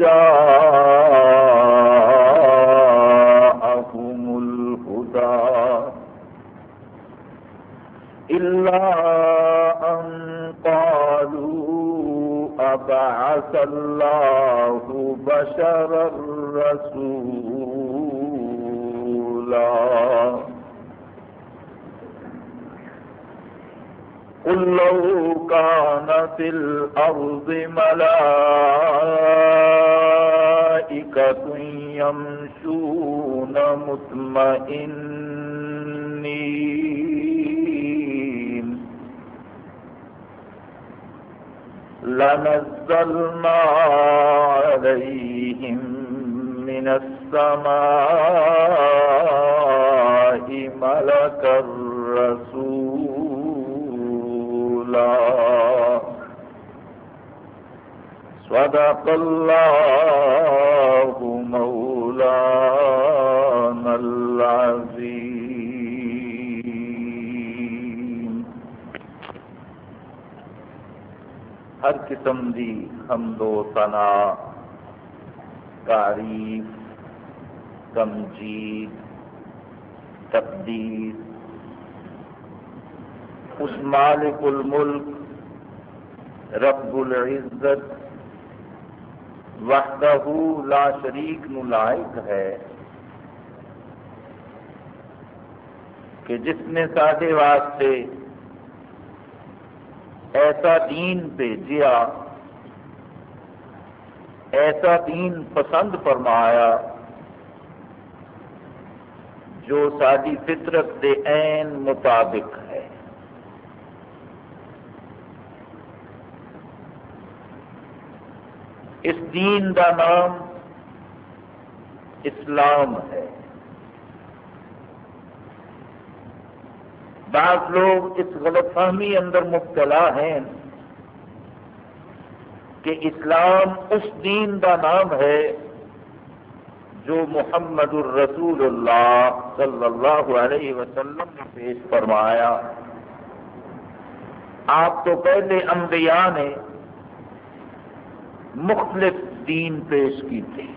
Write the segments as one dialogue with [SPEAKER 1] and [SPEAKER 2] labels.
[SPEAKER 1] جاءهم الهدى إلا أن قالوا أبعث الله بشرا رسولا لو كان في الأرض ملائكة يمشون مطمئنين. لنزلنا عليهم من السماء ملكا رسولا صدق الله مولانا العظيم ہر قسم دی حمد و ثنا تعریف تمجید تقدیر اس مالک الملک، رب العزت، وحدہ لا شریک نو لائق ہے، کہ جس نے سارے واسطے ایسا دین بھیجیا، ایسا دین پسند فرمایا، جو ساری فطرت کے عین مطابق ہے اس دین کا نام اسلام ہے۔ بعض لوگ اس غلط فہمی اندر مبتلا ہیں کہ اسلام اس دین کا نام ہے جو محمد الرسول اللہ صلی اللہ علیہ وسلم نے پیش فرمایا۔ آپ تو پہلے انبیاء نے مختلف دین پیش کی تھی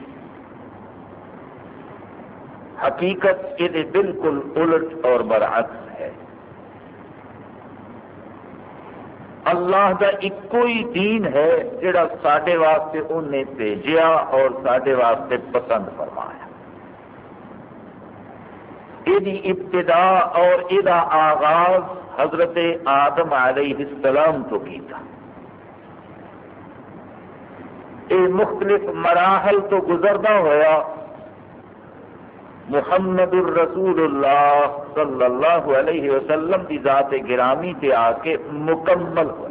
[SPEAKER 1] حقیقت یہ بالکل الٹ اور برعکس ہے۔ اللہ کا ایک ہی دین ہے جڑا سڈے واسطے انہیں بھیجیا اور سڈے واسطے پسند فرمایا۔ یہ ابتدا اور یہ آغاز حضرت آدم علیہ السلام تو کیتا۔ یہ مختلف مراحل تو گزرنا ہوا محمد الرسول اللہ صلی اللہ علیہ وسلم کی ذات گرامی سے آ کے مکمل ہوا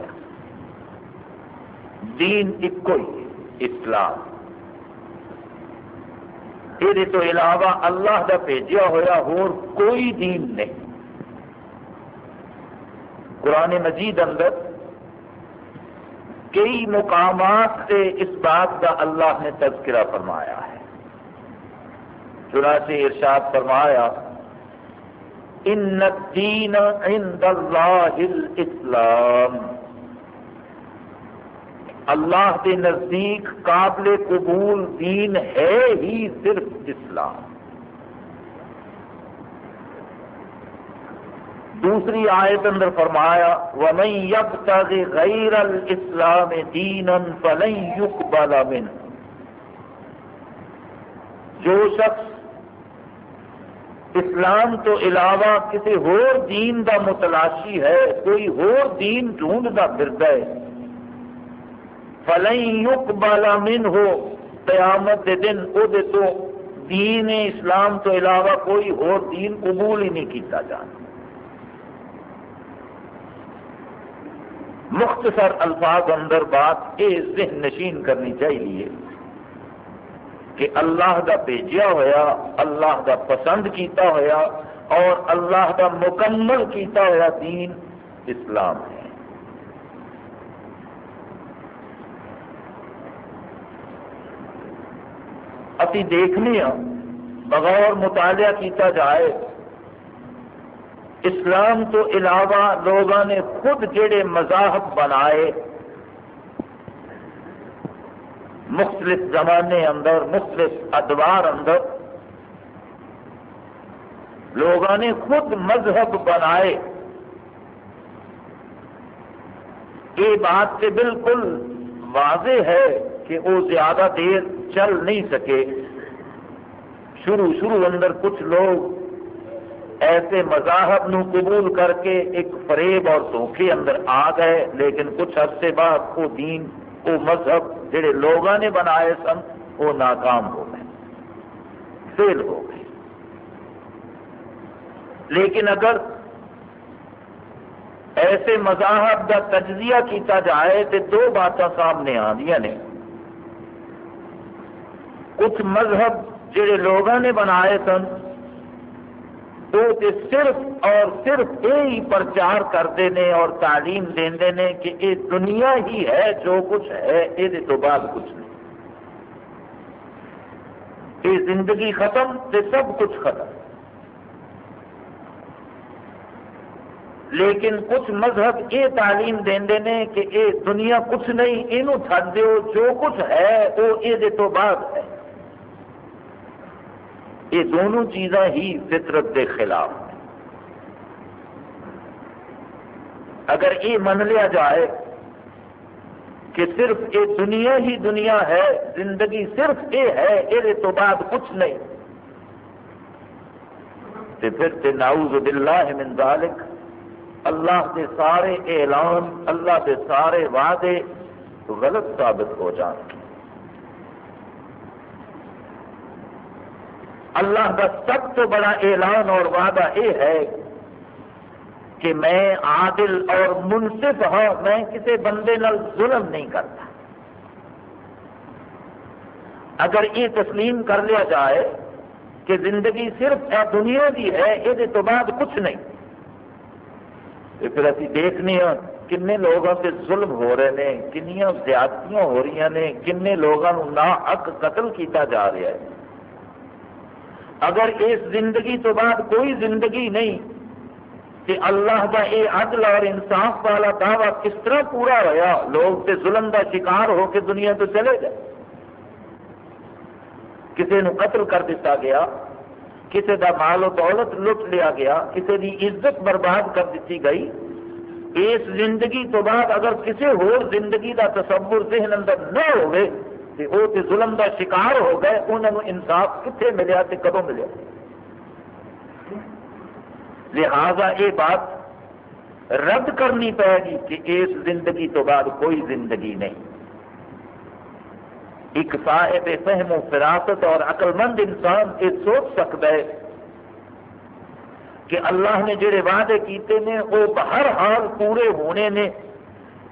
[SPEAKER 1] دین ایک ہی اسلام۔ یہ تو علاوہ اللہ کا بھیجا ہوا اور کوئی دین نہیں۔ قرآن مجید اندر کئی مقامات سے اس بات کا اللہ نے تذکرہ فرمایا ہے۔ چنانچہ ارشاد فرمایا، ان الدین عند اللہ الاسلام اللہ کے نزدیک قابل قبول دین ہے ہی صرف اسلام۔ دوسری آیت اندر فرمایا، وَمَن يَبْتَغِ غَيْرَ الْإِسْلَامِ دِينًا فَلَن يُقْبَلَ مِنْهُ۔ جو شخص اسلام تو علاوہ کسی ہور دین دا متلاشی ہے، کوئی ہور دین ڈھونڈتا پھرتا ہے۔ فَلَن يُقْبَلَ مِنْهُ۔ قیامت دے دن او دے تو دین اسلام تو علاوہ کوئی اور دین قبول ہی نہیں کیتا جانا۔ مختصر الفاظ اندر بات یہ ذہن نشین کرنی چاہیے کہ اللہ کا بھیجا ہوا اللہ کا پسند کیتا ہوا اور اللہ کا مکمل کیتا ہوا دین اسلام ہے۔ ابھی دیکھنے ہاں بغور مطالعہ کیتا جائے اسلام تو علاوہ لوگوں نے خود جڑے مذاہب بنائے۔ مختلف زمانے اندر، مختلف ادوار اندر لوگوں نے خود مذہب بنائے۔ یہ بات سے بالکل واضح ہے کہ وہ زیادہ دیر چل نہیں سکے۔ شروع شروع اندر کچھ لوگ ایسے مذاہب نو قبول کر کے ایک فریب اور دھوکے اندر آ گئے، لیکن کچھ عرصے بعد وہ دین، وہ مذہب جڑے لوگوں نے بنائے سن، وہ ناکام ہو گئے، فیل ہو گئے۔ لیکن اگر ایسے مذاہب کا تجزیہ کیتا جائے تو دو باتیں سامنے آدی نے۔ کچھ مذہب جڑے لوگوں نے بنائے سن وہ صرف اور صرف یہی پرچار کرتے ہیں اور تعلیم دے کہ یہ دنیا ہی ہے، جو کچھ ہے، یہ تو بعد کچھ نہیں۔ یہ زندگی ختم تو سب کچھ ختم۔ لیکن کچھ مذہب یہ تعلیم دیں کہ یہ دنیا کچھ نہیں، یہ چڑ دو جو کچھ ہے، وہ یہ تو بعد ہے۔ یہ دونوں چیزاں ہی فطرت کے خلاف ہیں۔ اگر یہ من لیا جائے کہ صرف یہ دنیا ہی دنیا ہے، زندگی صرف یہ ہے، یہ تو بعد کچھ نہیں۔ تو پھر تے نعوذ باللہ من ذالک، اللہ کے سارے اعلان، اللہ کے سارے وعدے غلط ثابت ہو جان۔ اللہ کا سب تو بڑا اعلان اور وعدہ یہ ہے کہ میں عادل اور منصف ہوں، میں کسی بندے نال ظلم نہیں کرتا۔ اگر یہ تسلیم کر لیا جائے کہ زندگی صرف دنیا کی ہے، یہ تو بعد کچھ نہیں۔ پھر ابھی دیکھنے ہاں کن لوگوں سے ظلم ہو رہے ہیں کنیا زیادتیاں ہو رہی ہیں کن لوگوں نا حق قتل کیتا جا رہا ہے۔ اگر اس زندگی تو بعد کوئی زندگی نہیں کہ اللہ کا یہ عدل اور انصاف والا دعویٰ کس طرح پورا ہوا لوگ تے ظلم کا شکار ہو کے دنیا تو چلے گئے۔ کسی نے قتل کر دیتا گیا کسی کا مال و دولت لٹ لیا گیا کسی کی عزت برباد کر دیتی گئی۔ اس زندگی تو بعد اگر کسی ہور زندگی کا تصور ذہن اندر نہ ہوئے تو وہ تو ظلم کا شکار ہو گئے انہوں نے انصاف کتنے ملیا تو کدو ملیا؟ لہذا یہ بات رد کرنی پائے گی کہ اس زندگی تو بعد کوئی زندگی نہیں۔ ایک صاحب فہم و فراست اور عقل مند انسان یہ سوچ سکتا ہے کہ اللہ نے جڑے وعدے کیتے نے، وہ ہر حال پورے ہونے نے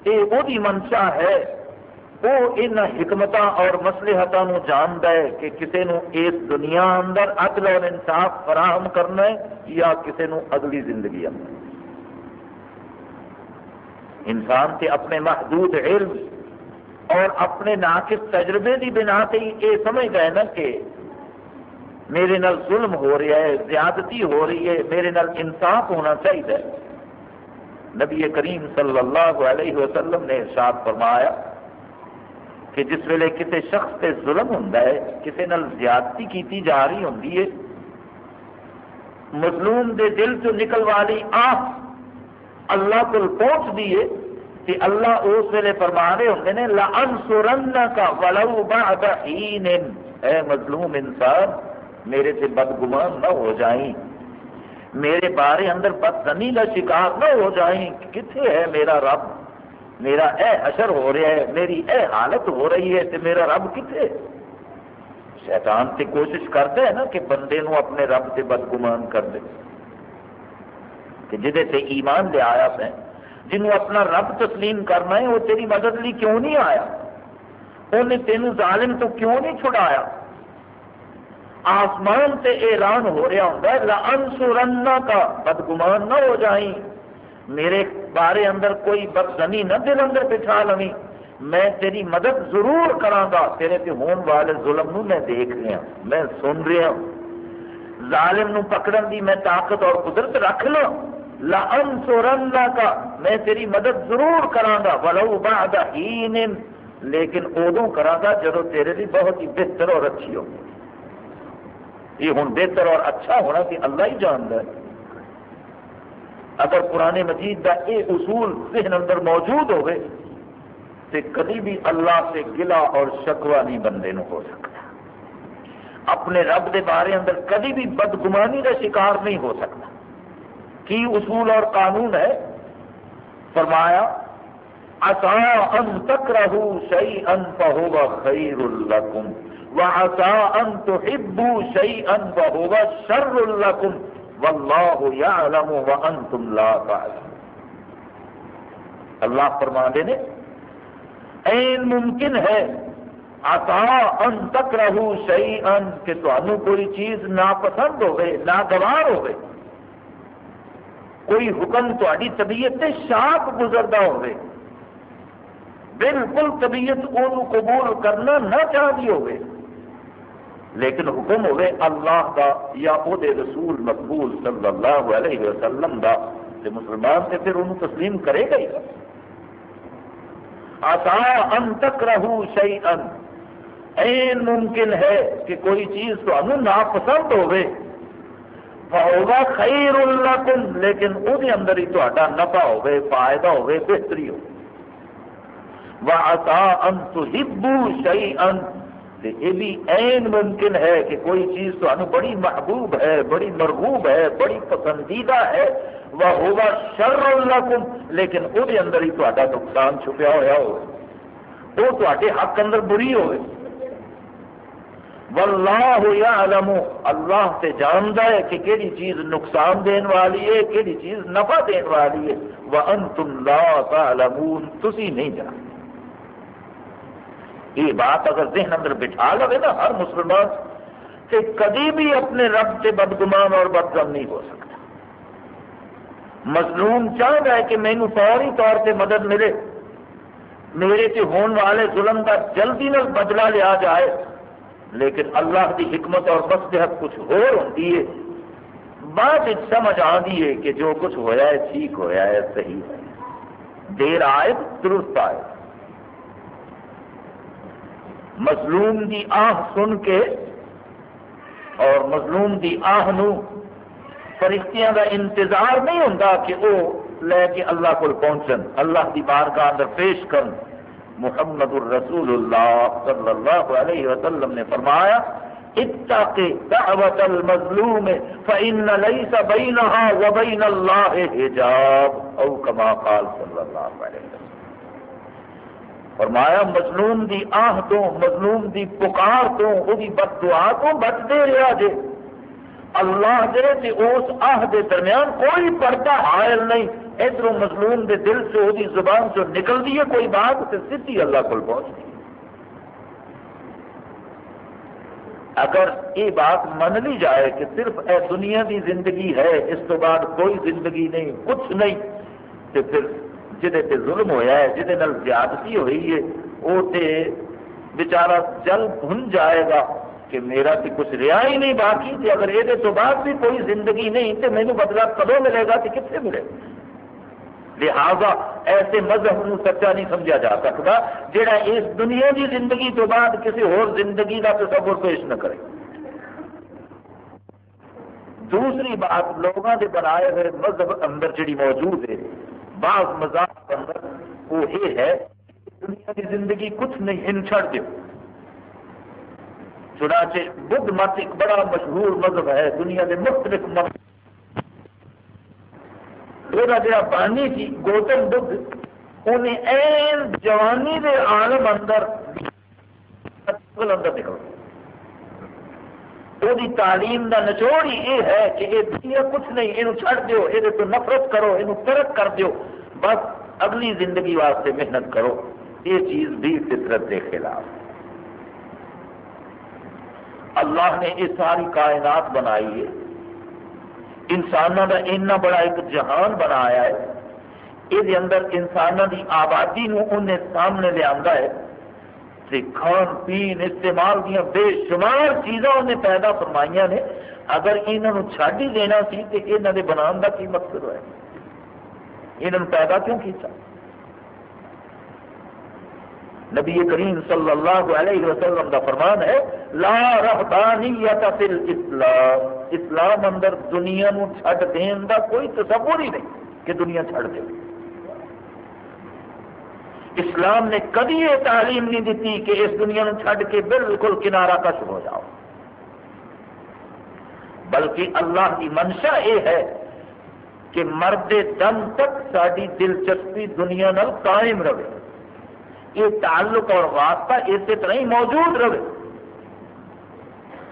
[SPEAKER 1] یہ وہی منشا ہے وہ ان حکمت اور مسلحتوں جانتا ہے کہ کسی نو اس دنیا اندر عدل اور انصاف فراہم کرنا ہے یا کسی نو اگلی زندگی اندر۔ انسان کے اپنے محدود علم اور اپنے ناقص تجربے کی بنا سے یہ سمجھ گئے نا کہ میرے نال ظلم ہو رہا ہے، زیادتی ہو رہی ہے، میرے نال انصاف ہونا چاہیے۔ نبی کریم صلی اللہ علیہ وسلم نے ارشاد فرمایا کہ جس ویلے کسی شخص سے ظلم ہوں کسی نال زیادتی کیتی جا رہی ہوں مظلوم دے دل چ نکل والی آہ اللہ کو پہنچ دیے کہ اللہ اس ویلے فرما رہے ہوں نے لن سورن کا ولو بعد حین اے مظلوم انسان، میرے سے بدگمان نہ ہو جائیں۔ میرے بارے اندر بدزنی کا شکار نہ ہو جائیں۔ کتنے ہے میرا رب؟ میرا اے اشر ہو رہا ہے، میری اے حالت ہو رہی ہے تو میرا رب کتنے شیطان سے کوشش کرتا ہے نا کہ بندے نو اپنے رب سے بدگمان کر دے۔ کہ جہے سے ایمان لے آیا میں جنہوں اپنا رب تسلیم کرنا ہے وہ تیری مدد لی کیوں نہیں آیا؟ انہیں تینوں ظالم تو کیوں نہیں چھڑایا؟ آسمان سے اعلان ہو رہا ہوں لانسورنا کا بدگمان نہ ہو جائیں۔ میرے بارے اندر کوئی بدزنی نہ دل اندر بٹھا لوی میں تیری مدد ضرور گا تیرے پہ ہون والے ظلم نو میں دیکھ رہا میں سن رہا ہوں۔ ظالم نو پکڑن دی میں طاقت اور قدرت رکھ لوں۔ لانسورنا کا میں تیری مدد ضرور کرا گا ولو بعد حین، لیکن ادو کرا گا جب تیرے لیے بہت ہی بہتر اور اچھی ہو یہ ہوں بہتر اور اچھا ہونا کہ اللہ ہی جانتا ہے۔ اگر پرانے مجید کا یہ اصول ذہن اندر موجود ہوئے تو کبھی بھی اللہ سے گلا اور شکوا نہیں بندے نو ہو سکتا۔ اپنے رب دے بارے اندر کبھی بھی بدگمانی کا شکار نہیں ہو سکتا۔ کی اصول اور قانون ہے؟ فرمایا اصا ان تک رہو شعی ان پہو خیر الکم و اصا ان تو ہبو شعی ان پہو شر الکم واللہ یعلم وانتم لا تعلم اللہ فرما دے نے، این ممکن ہے، عطا ان تک رہو شہی ان کہ تمہیں کوئی چیز ناپسند ہوئے، ناگوار ہوئے۔ کوئی حکم تاری طبیعت سے شاپ گزرتا ہوئے۔ بالکل طبیعت وہ قبول کرنا نہ چاہتی ہوئے۔ لیکن حکم ہوئے اللہ کا یا او دے رسول مقبول صلی اللہ علیہ وسلم دا تے مسلمان سے پھر انہوں تسلیم کرے گا ہی۔ آسا ان تک رہو شعی ان این ممکن ہے کہ کوئی چیز تو انہوں ناپسند ہوئے۔ ہوگا خیر اللہ کن لیکن وہ اندر ہی تو تا نفع ہوئے، فائدہ ہوئے، بہتری ہو وَعَسَا أَن تُحِبُّوا شَيْئًا یہ بھی این ممکن ہے کہ کوئی چیز تو بڑی محبوب ہے، بڑی مرغوب ہے، بڑی پسندیدہ ہے وہ ہوگا شر اللہ لیکن وہ اندر ہی تا نقصان چھپیا ہوا ہو۔ وہ تے حق اندر بری ہوئے۔ واللہ یعلم اللہ سے جانتا ہے کہ کہڑی چیز نقصان دین والی ہے کہڑی چیز نفع دین والی ہے۔ وانتم لا تعلمون۔ تسی نہیں جانتے۔ یہ بات اگر ذہن اندر بٹھا لے نا ہر مسلمان کہ کبھی بھی اپنے رب سے بدگمان اور بدگم نہیں ہو سکتا۔ مظلوم چاہتا ہے کہ مینو فوری طور سے مدد ملے۔ میرے سے ہونے والے ظلم کا جلدی نہ بدلا لیا جائے۔ لیکن اللہ کی حکمت اور مسلحت کچھ اور ہوتی ہے۔ بات سمجھ آتی ہے کہ جو کچھ ہویا ہے ٹھیک ہویا ہے، صحیح ہے۔ دیر آئے درست آئے۔ مظلوم دی آہ سن کے اور مظلوم دی آہ نو فرشتیاں کا انتظار نہیں ہوتا کہ وہ لے کے اللہ کو پہنچن، اللہ کی بارگاہ اندر پیش کرن۔ محمد الرسول اللہ صلی اللہ علیہ وسلم نے فرمایا، اتق دعوت المظلوم، فإن ليس بينها وبين الله حجاب، او كما قال صلی اللہ علیہ وسلم۔ فرمایا، مظلوم دی آہ تو مظلوم دی پکار تو وہ بد دعا تو بچتے رہا جے۔ اللہ دے تے اس آہ دے درمیان کوئی پردہ حائل نہیں۔ ادھر مظلوم دے دل سے وہ زبان سے نکلتی ہے کوئی بات تو سیدھی اللہ کو پہنچتی ہے اگر یہ بات من لی جائے کہ صرف اے دنیا کی زندگی ہے، اس تو بعد کوئی زندگی نہیں، کچھ نہیں تو پھر جہے ظلم ہوا ہے جہد زیادتی ہوئی ہے وہ بچارا جل بھن جائے گا کہ میرا تو کچھ رہا ہی نہیں، باقی تھی اگر یہ تو بعد بھی کوئی زندگی نہیں تو مینو بدلا کدو ملے گا تو کتنے ملے گا؟ لہذا ایسے مذہب نو سچا نہیں سمجھا جا سکتا جہاں اس دنیا کی زندگی تو بعد کسی اور زندگی کا تصور پیش نہ کرے۔ دوسری بات لوگوں کے بنائے ہوئے مذہب اندر جڑی موجود ہے بعض مزاق اندر وہ یہ ہے دنیا کی زندگی کچھ نہیں ان چھڑ دو چنانچہ بدھ مت ایک بڑا مشہور مذہب ہے، دنیا کے مختلف مذہب۔ وہ جا بانی تھی، گوتم بدھ، انہیں این جوانی دے عالم اندر اندر نکل وہ تعلیم کا نچوڑ ہی یہ ہے کہ یہ کچھ نہیں یہ چھڑ دو یہ تو نفرت کرو یہ ترک کر دو بس اگلی زندگی واسطے محنت کرو یہ چیز بھی فطرت کے خلاف اللہ نے یہ ساری کائنات بنائی ہے انسانوں کا اتنا بڑا ایک جہان بنایا ہے یہ اندر انسانوں کی آبادی نو انہیں سامنے لیا ہے کھان پین استعمال دیا بے شمار چیزاں انہیں پیدا فرمائی نے۔ اگر یہاں چڈ ہی دینا سی تو یہاں کے بنا کا کی مقصد ہوا یہاں پیدا کیوں کیتا؟ نبی کریم صلی اللہ علیہ وسلم کا فرمان ہے، لا رحبانیت فی الاسلام۔ اسلام اندر دنیا نو چھڈ دین دا کوئی تصور ہی نہیں کہ دنیا چھڈ دے۔ اسلام نے کبھی یہ تعلیم نہیں دیتی کہ اس دنیا نو چھڈ کے بالکل کنارہ کش ہو جاؤ۔ بلکہ اللہ کی منشا یہ ہے کہ مرد دم تک ساری دلچسپی دنیا نال قائم رہے۔ یہ تعلق اور واسطہ اسی طرح ہی موجود رہے۔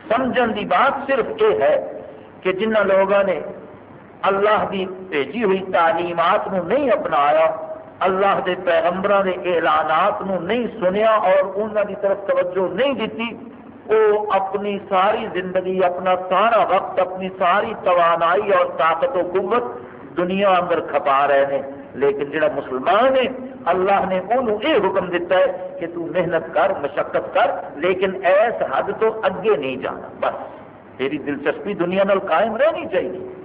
[SPEAKER 1] سمجھن دی بات صرف یہ ہے کہ جنہ لوگوں نے اللہ کی بھیجی ہوئی تعلیمات نو نہیں اپنایا اللہ کے پیغمبر کے اعلانات نو نہیں سنیا اور انہوں کی طرف توجہ نہیں دیتی وہ اپنی ساری زندگی، اپنا سارا وقت، اپنی ساری توانائی اور طاقت و قوت دنیا اندر کھپا رہے ہیں۔ لیکن جڑا مسلمان ہے، اللہ نے انہوں یہ حکم دیتا ہے کہ تو محنت کر، مشقت کر، لیکن ایس حد تو اگے نہیں جانا۔ بس، تیری دلچسپی دنیا نال قائم رہنی چاہیے۔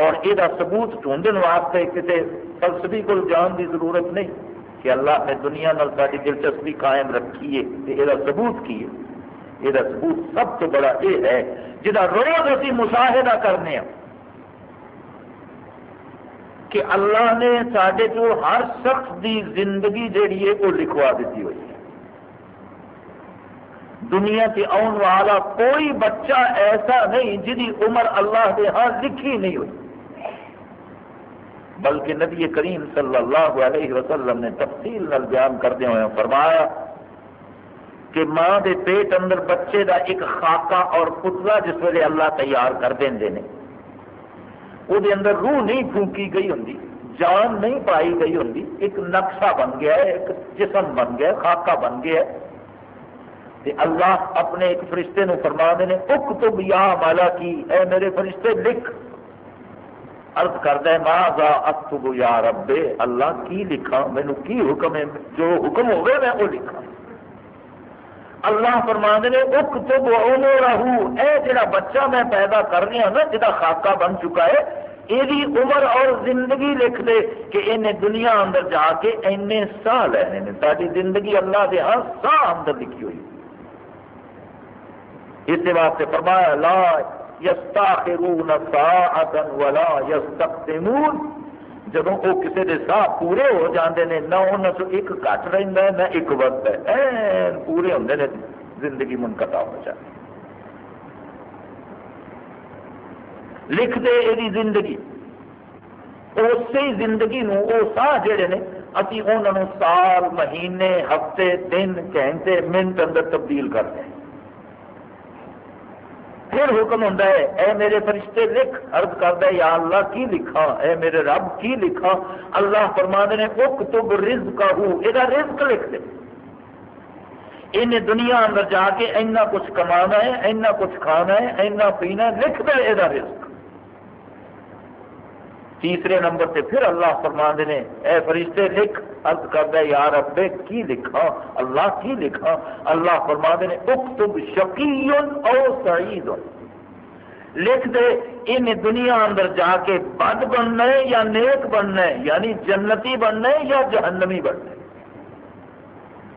[SPEAKER 1] اور یہ ثبوت ڈھونڈن واسطے کسی فلسفی کو جان کی ضرورت نہیں کہ اللہ نے دنیا نال ساری دلچسپی قائم رکھی ہے یہ ثبوت کی ہے۔ یہ ثبوت سب سے بڑا یہ ہے جہاں روز اسی مشاہدہ کرنے ہیں کہ اللہ نے سارے کو ہر شخص دی زندگی جیڑی ہے وہ لکھوا دیتی ہوئی ہے۔ دنیا سے آن والا کوئی بچہ ایسا نہیں جی عمر اللہ کے ہاں لکھی نہیں ہوئی۔ بلکہ نبی کریم صلی اللہ علیہ وسلم نے تفصیل نل بیان کردے ہوئے فرمایا کہ ماں دے پیٹ اندر بچے دا ایک خاکہ اور پتلا جس ویلے اللہ تیار کر دیں دے وہ اندر روح نہیں پھونکی گئی ہوں جان نہیں پائی گئی ہوں ایک نقشہ بن گیا ہے، ایک جسم بن گیا خاکہ بن گیا ہے۔ اللہ اپنے ایک فرشتے نو فرما دے اک تو یا مالا کی اے میرے فرشتے لکھ۔ ارد کرد ماں اکتب یا رب اللہ کی لکھا، مینو کی حکم ہے؟ جو حکم ہوگا میں وہ لکھا۔ اللہ فرما نے اک تو رہو اے جڑا بچہ میں پیدا کر رہا ہوں نا جا خاکہ بن چکا ہے یہ عمر اور زندگی لکھ دے کہ انہیں دنیا اندر جا کے اینے سا لینے نے۔ ساری زندگی اللہ دے ہاں سا اندر لکھی ہوئی۔ اس واسطے فرمایا، لا یستاخرون ساعتا ولا یستقدمون جب وہ کسی کے ساہ پورے ہو جاندے نے، نہ انہوں سے ایک گھٹ رہتا ہے، نہ ایک ود ہے۔ این پورے ہوں نے، زندگی منقطع ہو جائے لکھ دے یہ زندگی۔ اسی زندگی نو وہ ساہ جڑے نے، اسی انہوں سال، مہینے، ہفتے، دن، گھنٹے، منٹ اندر تبدیل کرتے ہیں پھر حکم ہوں اے میرے فرشتے لکھ، عرض کرتا ہے، یا اللہ کی لکھا، اے میرے رب کی لکھا، اللہ فرما نے، اکتب رزق یہ رزق لکھ دے۔ انہیں دنیا اندر جا کے اینا کچھ کمانا ہے، اینا کچھ کھانا ہے، اینا پینا ہے، لکھ دے یہ رزق۔ تیسرے نمبر پہ پھر اللہ فرما نے، اے فرشتے لکھ، عرض کرتا ہے یار ابے کی لکھا؟ اللہ کی لکھا؟ اللہ فرما نے، اکتب شقی او سعید۔ لکھ دے، ان دنیا اندر جا کے بد بننا ہے یا نیک بننا ہے یعنی جنتی بننا ہے یا جہنمی بننا ہے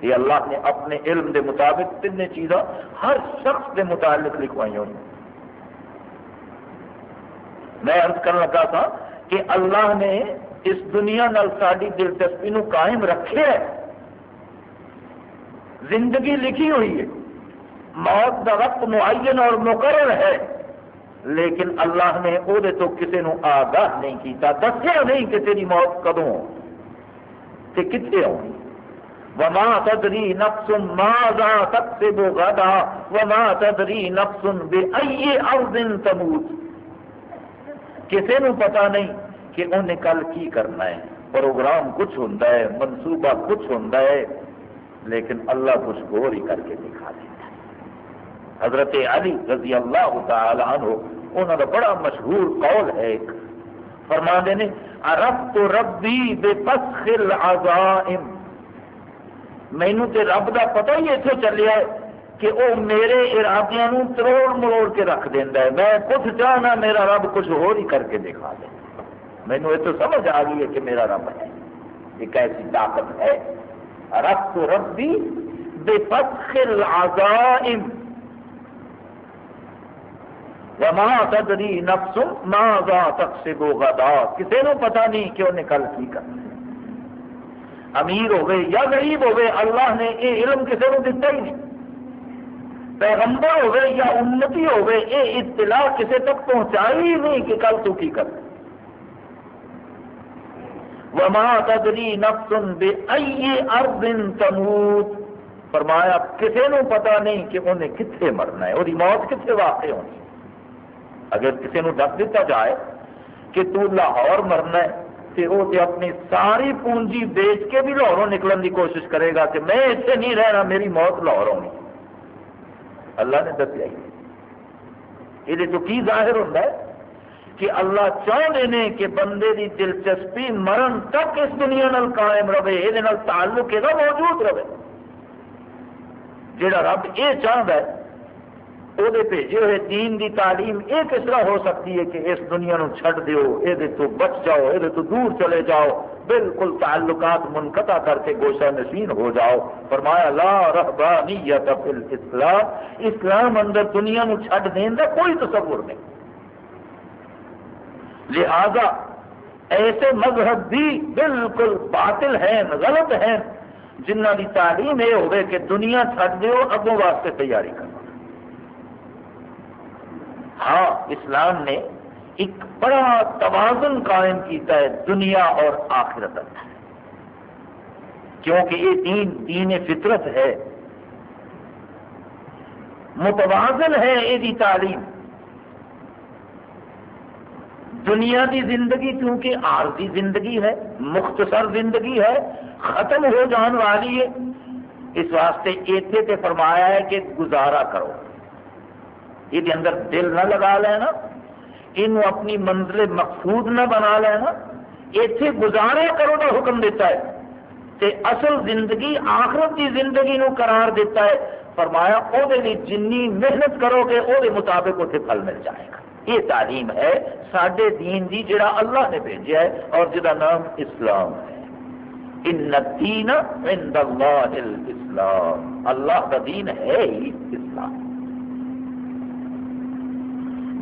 [SPEAKER 1] یہ اللہ نے اپنے علم دے مطابق تین چیزاں ہر شخص کے متعلق لکھوائی ہوئی میں عرض کرنے لگا تھا کہ اللہ نے اس دنیا نال ساری دلچسپی نو قائم رکھے ہے۔ زندگی لکھی ہوئی ہے۔ موت کا وقت معین اور مقرر ہے۔ لیکن اللہ نے وہ کسی نو آگاہ نہیں کیتا، دسیا نہیں کہ تیری موت کدوں تے کتنے ہونی۔ وما تدری نفس ماذا تکسب غدا، وما تدری نفس بأي ارض تموت۔ کسی نو پتا نہیں کہ انہیں کل کی کرنا ہے۔ پروگرام کچھ ہوں منصوبہ کچھ ہوں لیکن اللہ کچھ غور ہی کر کے دکھا دیتا ہے۔ حضرت علی رضی اللہ تعالی عنہ انہوں کا بڑا مشہور قول ہے ایک۔ فرما دے رب تو ربی بے پسخل عزائم مینو تے رب دا پتہ ہی اتو چلیا ہے۔ کہ وہ میرے ارادیاں تروڑ مروڑ کے رکھ دینا ہے۔ میں کچھ چاہنا میرا رب کچھ اور ہی کر کے دکھا دے۔ مینو یہ تو سمجھ آ گئی ہے کہ میرا رب ہے۔ ایک ایسی طاقت ہے۔ رب ربی بے العزائم وما تدری نفس ماذا تکسب غدا۔ کسی نے پتا نہیں کہ انہیں کل کی کرنا امیر ہوئے یا غریب ہوئے، اللہ نے یہ علم کسی کو دتا ہی نہیں۔ پیغمبر ہوئے یا امتی ہوئے، یہ اطلاع کسی تک پہنچائی نہیں کہ کل تو کی کر۔ وما تدری نفس بے ارض تموت۔ فرمایا کسی نو پتا نہیں کہ انہیں کتنے مرنا ہے وہی موت کتنے واقع ہونی اگر کسی نو ڈک دیتا جائے کہ تو لاہور مرنا ہے تو وہ اپنی ساری پونجی بیچ کے بھی لاہوروں نکلنے کی کوشش کرے گا کہ میں اتنے نہیں رہنا، میری موت لاہور ہونی اللہ نے دسیا ہی یہ کی ظاہر ہوتا ہے کہ اللہ چاہتے ہیں کہ بندے کی دلچسپی مرن تک اس دنیا نال قائم رہے، یہ تعلق یہ موجود رہے۔ جہاں رب یہ چاہتا ہے وہ بھیجے ہوئے دین دی تعلیم یہ کس طرح ہو سکتی ہے کہ اس دنیا نو چھڈ دیو، یہ تو بچ جاؤ، یہ تو دور چلے جاؤ۔ بالکل تعلقات منقطع کر کے گوشہ نشین ہو جاؤ۔ فرمایا، لا رہبانیت فی الاسلام، اسلام اندر دنیا نو چھڈ دین دا کوئی تصور نہیں۔ لہذا ایسے مذہب بھی بالکل باطل ہیں، غلط ہیں جنہ کی تعلیم یہ ہوئے کہ دنیا چھڈ دیو، اگوں واسطے تیاری کرنا ہاں اسلام نے ایک بڑا توازن قائم کیتا ہے دنیا اور آخرت کیونکہ یہ دین دین فطرت ہے۔ متوازن ہے یہ تعلیم۔ دنیا کی زندگی کیونکہ عارضی زندگی ہے، مختصر زندگی ہے، ختم ہو جان والی ہے۔ اس واسطے اتنے تے فرمایا ہے کہ گزارا کرو۔ یہ اندر دل نہ لگا لینا۔ یہ اپنی منزل مقصود نہ بنا لینا اتنے گزارے کرو کا حکم دیتا ہے۔ تے اصل زندگی آخرت کی زندگی نو قرار دیتا ہے۔ فرمایا وہ جنی محنت کرو گے وہ مطابق اتنے پھل مل جائے گا۔ یہ تعلیم ہے سڈے دین دی جڑا اللہ نے بھیجا ہے اور جہاں نام اسلام ہے۔ ان دین عند اللہ الاسلام۔ اللہ کا دین ہے ہی اسلام۔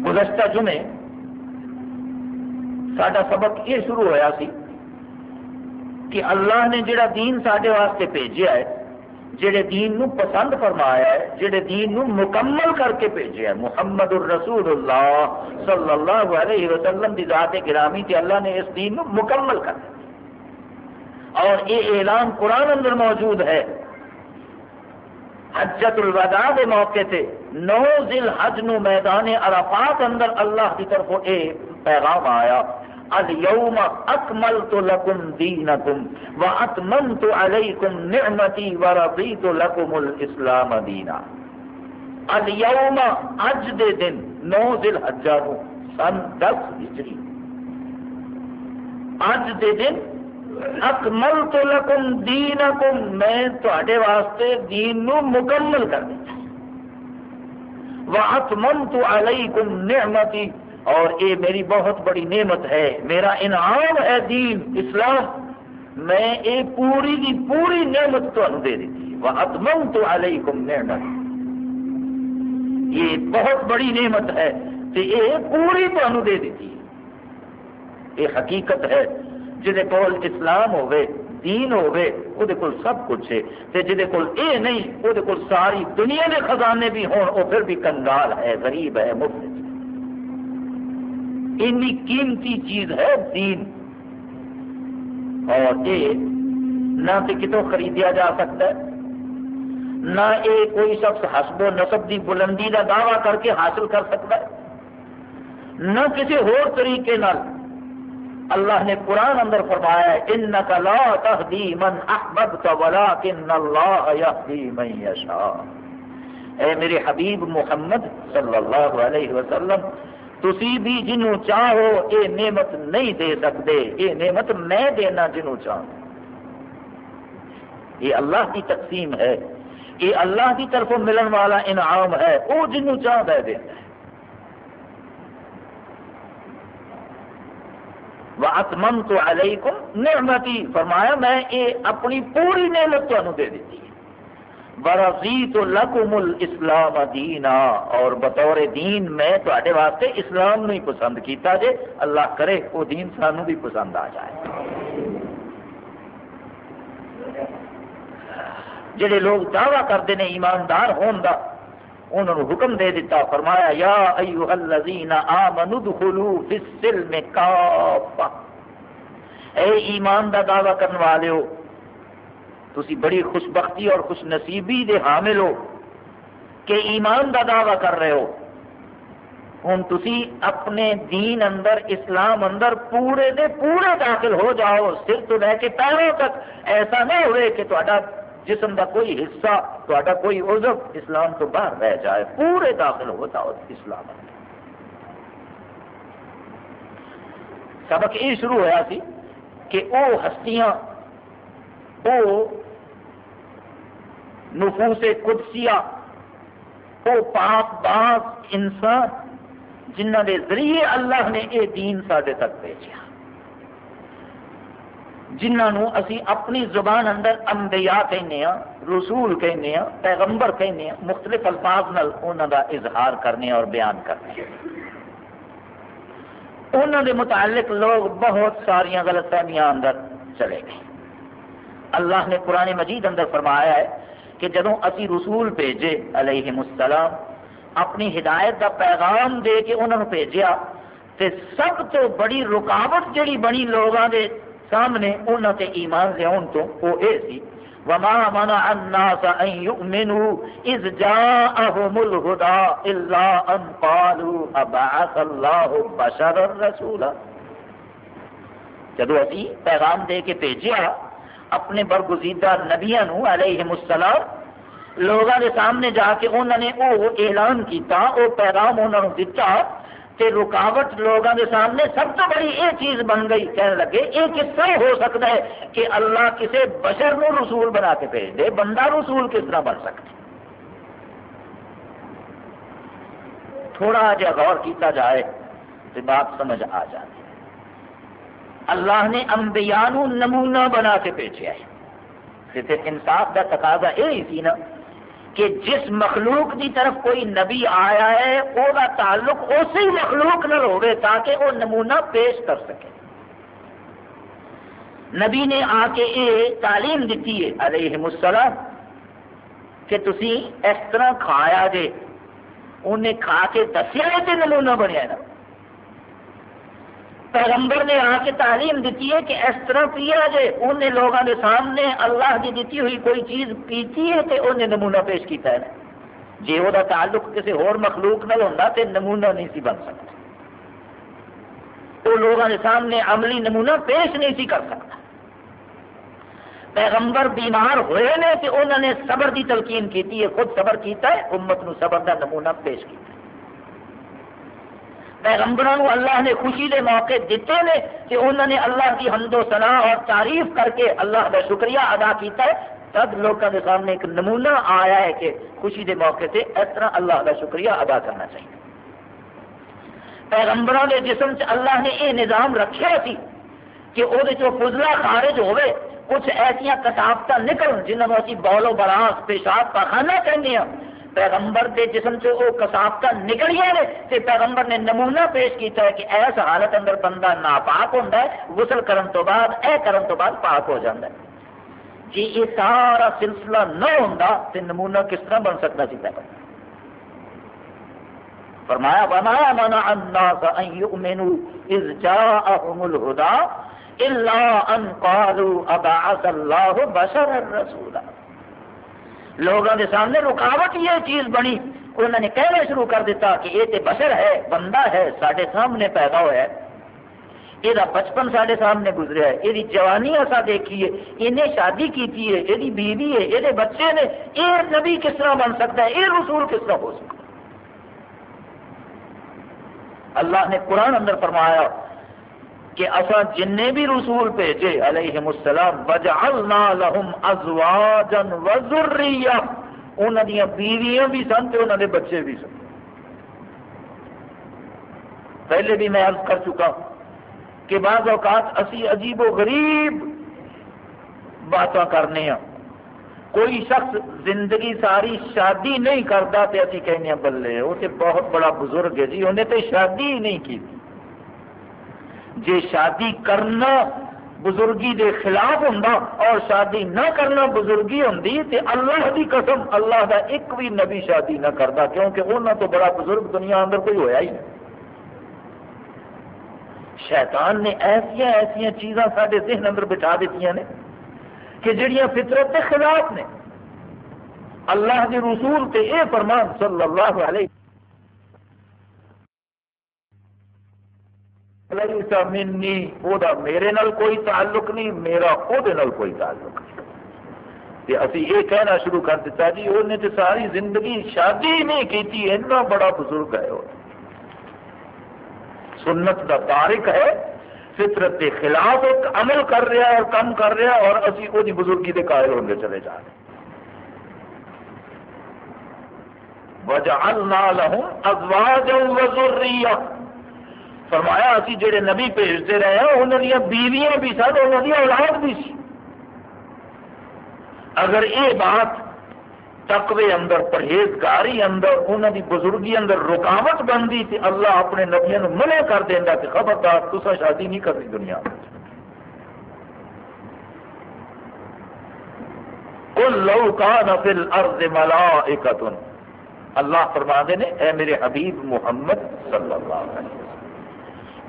[SPEAKER 1] گزشتہ جمعے سڈا سبق یہ شروع ہوا سی کہ اللہ نے جڑا دین سڈے واسطے بھیجا ہے جڑے دین نو پسند فرمایا ہے جڑے دین نو مکمل کر کے بھیجا ہے۔ محمد الرسول اللہ صلی اللہ علیہ وسلم کی ذات گرامی تے اللہ نے اس دین نو مکمل کر اور یہ اعلان قرآن اندر موجود ہے۔ حجت الوداع کے موقع سے نو ذل حج نو میدان عرفات اندر اللہ کی طرف اے پیغام آیا اليوم اکملت لکم دینکم واتممت علیکم نعمتی ورضیت لکم الاسلام دینا. اليوم اج دے دن، نو ذل حجہ نو، سن دس ہجری. اج دے دن اکمل تو لکم دین میں تے واسطے دین نو مکمل کر دیا وَأَتْمَمْ تُ عَلَيْكُمْ نِعْمَتِي اور یہ میری بہت بڑی نعمت ہے، میرا انعام ہے دین، اسلام۔ میں یہ پوری دی پوری نعمت تو دے دیتی۔ وَأَتْمَمْ تُ عَلَيْكُمْ نِعْمَتِي یہ بہت بڑی نعمت ہے کہ یہ پوری تو دے دیتی۔ یہ حقیقت ہے جہد کول اسلام ہوئے دین ہوئے وہ سب کچھ ہے۔ تے جہد کول اے نہیں وہ کول ساری دنیا کے خزانے بھی ہون وہ پھر بھی کنگال ہے، غریب ہے مفت اینی قیمتی چیز ہے دین۔ اور یہ نہ تو کتوں خریدیا جا سکتا ہے۔ نہ یہ کوئی شخص حسب و نصب کی بلندی کا دعویٰ کر کے حاصل کر سکتا ہے۔ نہ کسی اور طریقے نال۔ اللہ نے قرآن اندر فرمایا ہے انک لا تهدی من احببت ولكن اللہ يهدی من یشاء۔ اے میرے حبیب محمد صلی اللہ علیہ وسلم تسی بھی جنوں چاہو، اے نعمت نہیں دے سکتے۔ اے نعمت میں دینا جنوں چاہوں۔ یہ اللہ کی تقسیم ہے۔ یہ اللہ کی طرف ملن والا انعام ہے۔ وہ جنوں چاہ دے دینا ہے۔ اتمنت علیکم نعمتی فرمایا، میں یہ اپنی پوری نعمت تمہیں دے دیتی۔ برضیت لکم الاسلام دینا، اور بطور دین میں تے واسطے اسلام نہیں پسند کیتا جے، اللہ کرے وہ دین سانو بھی پسند آ جائے۔ جڑے لوگ دعوی کرتے ہیں ایماندار ہون دا انہوں نے حکم دے دیتا فرمایا، یا ایوہ الذین آمنوا دخلوا فی السلم کافا اے ایمان دا دعوی کرنے والے ہو تسی بڑی خوش بختی اور خوش نصیبی دے حامل ہو کہ ایمان دا دعوی کر رہے ہو۔ ہوں تسی اپنے دین اندر، اسلام اندر پورے دے پورے داخل ہو جاؤ، سر تو لے کے پیروں تک۔ ایسا نہیں ہوئے کہ تا جسم کا کوئی حصہ تا کوئی عزو اسلام تو باہر رہ جائے، پورے داخل ہو جاؤ اسلام۔ اندر سبق یہ شروع ہوا سی کہ وہ ہستیاں وہ نفوس قدسیہ وہ پاک باس انسان جنہ دے ذریعے اللہ نے یہ دین سارے تک بھیجا جنہوں اسی اپنی زبان اندر انبیاء کہنے ہیں رسول کہنے ہیں پیغمبر کہنے ہیں مختلف الفاظ نال انہوں دا اظہار کرنے اور بیان کرنے۔ انہوں دے متعلق لوگ بہت ساریا غلط فہمیاں اندر چلے گئے۔ اللہ نے قرآن مجید اندر فرمایا ہے کہ جدو اسی رسول بھیجے علیہ السلام، اپنی ہدایت دا پیغام دے کے انہوں نے بھیجا تے سب تو بڑی رکاوٹ جڑی بنی لوگوں دے سامنے انہوں تے ایمان لیاؤن تو وہ اے سی، وما منع الناس ان يؤمنوا اذ جاءهم الهدى الا ان قالوا ابعث الله بشرا رسولا۔ جدو اسی پیغام دے کے بھیجیا اپنے برگزیدہ نبیاں نو علیہ السلام لوگوں کے سامنے جا کے انہوں نے وہ اعلان کیتا وہ پیغام انہوں نے دیتا تے رکاوٹ لوگوں کے سامنے سب تو بڑی یہ چیز بن گئی کہنے لگے یہ کس طرح ہو سکتا ہے کہ اللہ کسی بشر نو رسول بنا کے بھیج دے، بندہ رسول کس طرح بن سکتا تھوڑا جا غور کیتا جائے تو بات سمجھ آ جاتی۔ اللہ نے انبیاء نمونہ بنا کے بھیجا ہے انصاف کا تقاضا یہ سی نا کہ جس مخلوق کی طرف کوئی نبی آیا ہے وہ تعلق اسی مخلوق نہ ہوئے تاکہ وہ نمونہ پیش کر سکے۔ نبی نے آ کے یہ تعلیم دیتی ہے علیہ السلام، کہ تسی اس طرح کھایا جے، انہیں کھا کے دسیا ہے نمونہ بنیا نا۔ پیغمبر نے آ کے تعلیم دیتی ہے کہ اس طرح پیا جائے انہیں لوگوں کے سامنے اللہ کی دیتی ہوئی کوئی چیز پیتی ہے تو انہیں نمونہ پیش کیتا ہے۔ جی وہ تعلق کسی ہور مخلوق نہ ہوتا تو نمونہ نہیں سی بن سکتا۔ وہ لوگوں کے سامنے عملی نمونہ پیش نہیں سی کر سکتا۔ پیغمبر بیمار ہوئے نے تو انہوں نے صبر کی تلقین کی ہے، خود صبر کیتا ہے، امت نو صبر کا نمونہ پیش کیا پیغمبروں اللہ نے خوشی دے موقع دیتے ہیں کہ انہوں نے اللہ کی حمد و صلاح اور تعریف کر کے اللہ کا شکریہ ادا کیتا ہے، تب لوگوں کے سامنے ایک نمونہ آیا ہے کہ خوشی دے موقع سے اس طرح اللہ کا شکریہ ادا کرنا چاہیے۔ پیغمبروں کے جسم سے اللہ نے یہ نظام رکھا سی کہ وہ فضلہ خارج ہوئے، کچھ ایسا کسافت نکل جنہوں نے اسی بولو براس، پیشاب پاخانہ کہنے ہیں پیغمبر کے جسم سے وہ کسافت نکلیاں نے، تے پیغمبر نے نمونہ پیش کیتا ہے کہ ایس حالت اندر بندہ ناپاک ہوتا ہے، غسل کرن تو بعد، اے کرن تو بعد پاک ہو جاتا ہے۔ جی یہ سارا سلسلہ نہ ہوتا تو نمونہ کس طرح بن سکتا سی جی پیغمبر؟ فرمایا بنایا منا الناس ان يؤمنوا اذ جاءهم الهدى الا ان قالوا ابعث الله بشرا رسولا۔ لوگوں کے سامنے رکاوٹ یہ چیز بنی۔ انہوں نے کہنا شروع کر دیتا کہ یہ بشر ہے، بندہ ہے سارے سامنے پیدا ہوا ہے۔ یہ بچپن سارے سامنے گزرا ہے۔ یہ جوانی اصا دیکھی ہے انہیں شادی کی ہے، یہ بیوی ہے، یہ بچے نے۔ یہ نبی کس طرح بن سکتا ہے؟ یہ رسول کس طرح ہو سکتا ہے؟ اللہ نے قرآن اندر فرمایا کہ اصا جن بھی رسول بھیجے علیہ السلام، وجعلنا لهم ازواجا وذریا انہوں دیا بیویاں بھی سن تے انہوں دے بچے بھی سن۔ پہلے بھی میں عرض کر چکا کہ بعض اوقات اسی عجیب و غریب باتیں کرنے ہیں کوئی شخص زندگی ساری شادی نہیں کرتا تو اسی کہنے ہاں، بلے، وہ تو بہت بڑا بزرگ ہے جی انہیں تو شادی ہی نہیں کی۔ جی شادی کرنا بزرگی دے خلاف ہوں اور شادی نہ کرنا بزرگی ہوں تو اللہ دی قسم اللہ دا ایک بھی نبی شادی نہ کرتا کیونکہ انہوں تو بڑا بزرگ دنیا اندر کوئی ہویا ہی نہیں۔ شیطان نے ایسیا ایسیا چیزاں سارے ذہن اندر بٹھا دیتی ہیں کہ جڑیاں فطرت کے خلاف نے۔ اللہ کے رسول تے اے فرمان صلی اللہ علیہ منی وہ میرے نال کوئی تعلق نہیں، میرا وہ کوئی تعلق نہیں۔ تے اسی یہ کہنا شروع کر دیتا جی انہیں تو ساری زندگی شادی نہیں کی اتنا بڑا بزرگ ہے وہ۔ سنت کا تارک ہے، فطرت کے خلاف ایک عمل کر رہا ہے اور کم کر رہا ہے اور اسی وہ بزرگی کے قائل ہونے چلے جا رہے وجعلنا لهم ازواجا وذريه فرمایا، اسی جڑے نبی بھیجتے رہے ہیں انہوں نے بیویاں بھی سن انہوں نے اولاد بھی سی اگر یہ بات تقوی اندر، پرہیزگاری اندر انہوں دی بزرگی اندر رکاوٹ بنتی تو اللہ اپنے نبیا منع کر دینا کہ خبردار تصا شادی نہیں کرنی دنیا کل لو کان فل ارض ملائکۃ اللہ فرما دے نے، اے میرے حبیب محمد صلی اللہ علیہ وسلم۔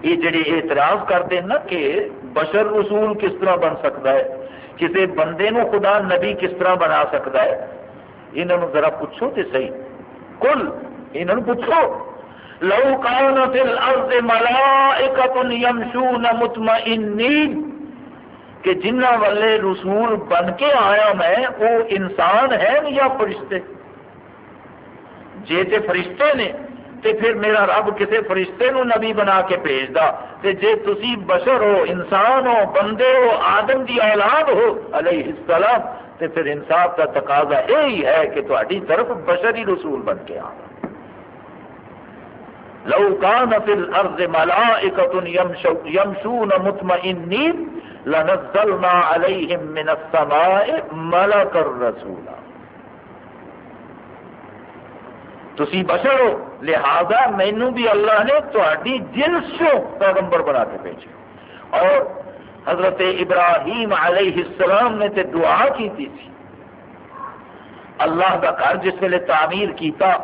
[SPEAKER 1] یہ جڑے اعتراض کرتے ہیں نا کہ بشر رسول کس طرح بن سکتا ہے کسی بندے نو خدا نبی کس طرح بنا سکتا ہے؟ انہوں ذرا پوچھو تو صحیح۔ کل انہوں پوچھو۔ لو کان فی الارض ملائکۃ یمشون مطمئنین۔ کہ جنہ والے رسول بن کے آیا میں، وہ انسان ہے یا فرشتے؟ جے تے فرشتے نے تے پھر میرا رب کسی فرشتے نو نبی بنا کے بھیجدا تے جے تسی بشر ہو، انسان ہو، بندے ہو، آدم دی اولاد ہو، علیہ السلام، تے پھر انصاف کا تقاضا یہی ہے کہ تاری طرف بشری رسول بن کے آ لو کان فی الارض ملائکۃ یمشون مطمئنین، لنزلنا علیہم من السماء ملک الرسول تسی بشر ہو لہذا مینو بھی اللہ نے تاری جنس چو پیغمبر بنا کے بھیجے۔ اور حضرت ابراہیم علیہ السلام نے تے دعا کی تھی۔ اللہ کا گھر جس ویلے تعمیر کیتا،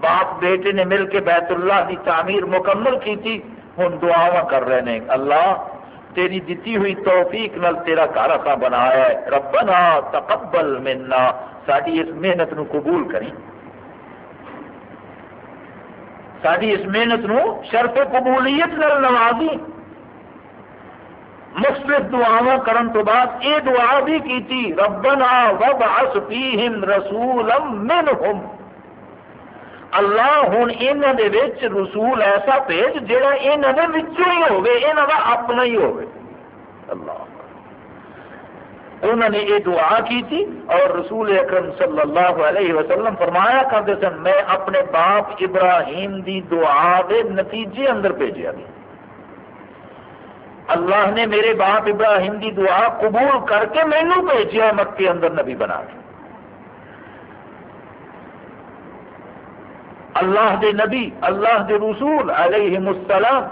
[SPEAKER 1] باپ بیٹے نے مل کے بیت اللہ کی تعمیر مکمل کی تھی ہوں دعا کر رہے ہیں اللہ، تیری دیتی ہوئی توفیق نل تیرا گھر اصا بنایا ہے۔ ربنا تقبل منا ساری اس محنت نو قبول کریں۔ ساری اس محنت نو شرف قبولیت نل نوازی۔ مختلف دعا کرن تو بعد یہ دعا بھی کی تھی ربنا وبعث فیہم رسولا منہم۔ اللہ ہوں یہاں دے وچ رسول ایسا بھیج جہاں یہاں دے وچوں ہی ہوگے یہاں دا اپنا ہی ہوگے اللہ۔ انہوں نے یہ دعا کی تھی اور رسول اکرم صلی اللہ علیہ وسلم فرمایا کرتے سن میں اپنے باپ ابراہیم دی دعا دے نتیجے اندر بھیجا گیا۔ اللہ نے میرے باپ ابراہیم دی دعا قبول کر کے مینو بھیجا مکے اندر نبی بنا کے۔ اللہ دے نبی، اللہ دے رسول علیہ السلام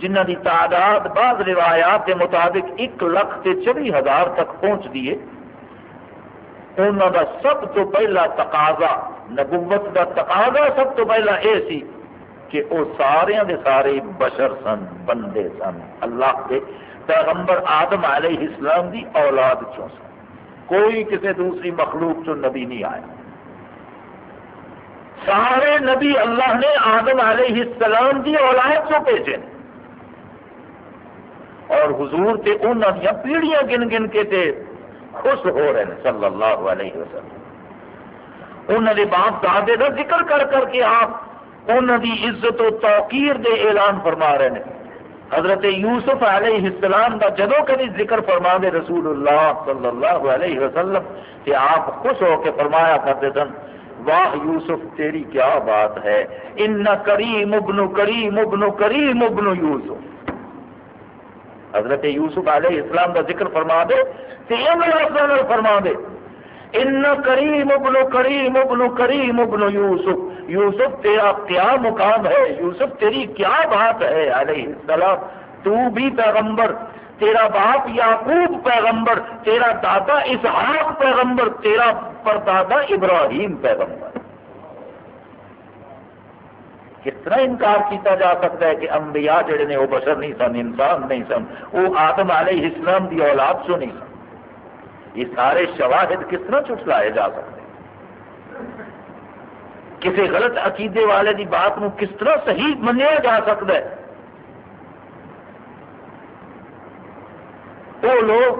[SPEAKER 1] جنہ دی تعداد بعض روایات کے مطابق ایک لاکھ تے چوبی ہزار تک پہنچ دیے انہوں دا سب تو پہلا تقاضا، نبوت دا تقاضا سب تو پہلا یہ سی کہ وہ سارے دے سارے بشر سن، بندے سن، اللہ کے پیغمبر آدم علیہ السلام دی اولاد چوں سن۔ کوئی کسی دوسری مخلوق چو نبی نہیں آیا سارے نبی اللہ نے آدم علیہ السلام دی اولاد چو بھیجے۔ اور حضور تے انہوں نے پیڑیاں گن گن کے تے خوش ہو رہے ہیں، صلی اللہ علیہ وسلم۔ انہوں نے باپ دادے کا ذکر کر کر کے آپ انہوں دی عزت و توقیر دے اعلان فرما رہے ہیں۔ حضرت یوسف علیہ السلام کا جدو کبھی ذکر فرما دے رسول اللہ صلی اللہ علیہ وسلم کہ آپ خوش ہو کے فرمایا کرتے سن، واہ یوسف، تیری کیا بات ہے؟ ان کریم ابن کریم ابن کریم ابن یوسف۔ حضرت یوسف علیہ اسلام کا ذکر فرما دے تو فرما دے۔ ان کریم ابن کریم ابن کریم ابن یوسف یوسف تیرا کیا مقام ہے؟ یوسف تیری کیا بات ہے؟ علیہ السلام، تو بھی پیغمبر، تیرا باپ یعقوب پیغمبر، تیرا دادا اسحاق پیغمبر، تیرا پردادا ابراہیم پیغمبر۔ کس طرح انکار کیتا جا سکتا ہے کہ انبیاء جڑے نے وہ بشر نہیں سن، انسان نہیں سن، وہ آدم علیہ السلام دی اولاد چو نہیں سن؟ یہ سارے شواہد کس طرح چٹلائے جا سکتے کسی غلط عقیدے والے دی بات نو کس طرح صحیح منیا جا سکتا ہے؟ وہ لوگ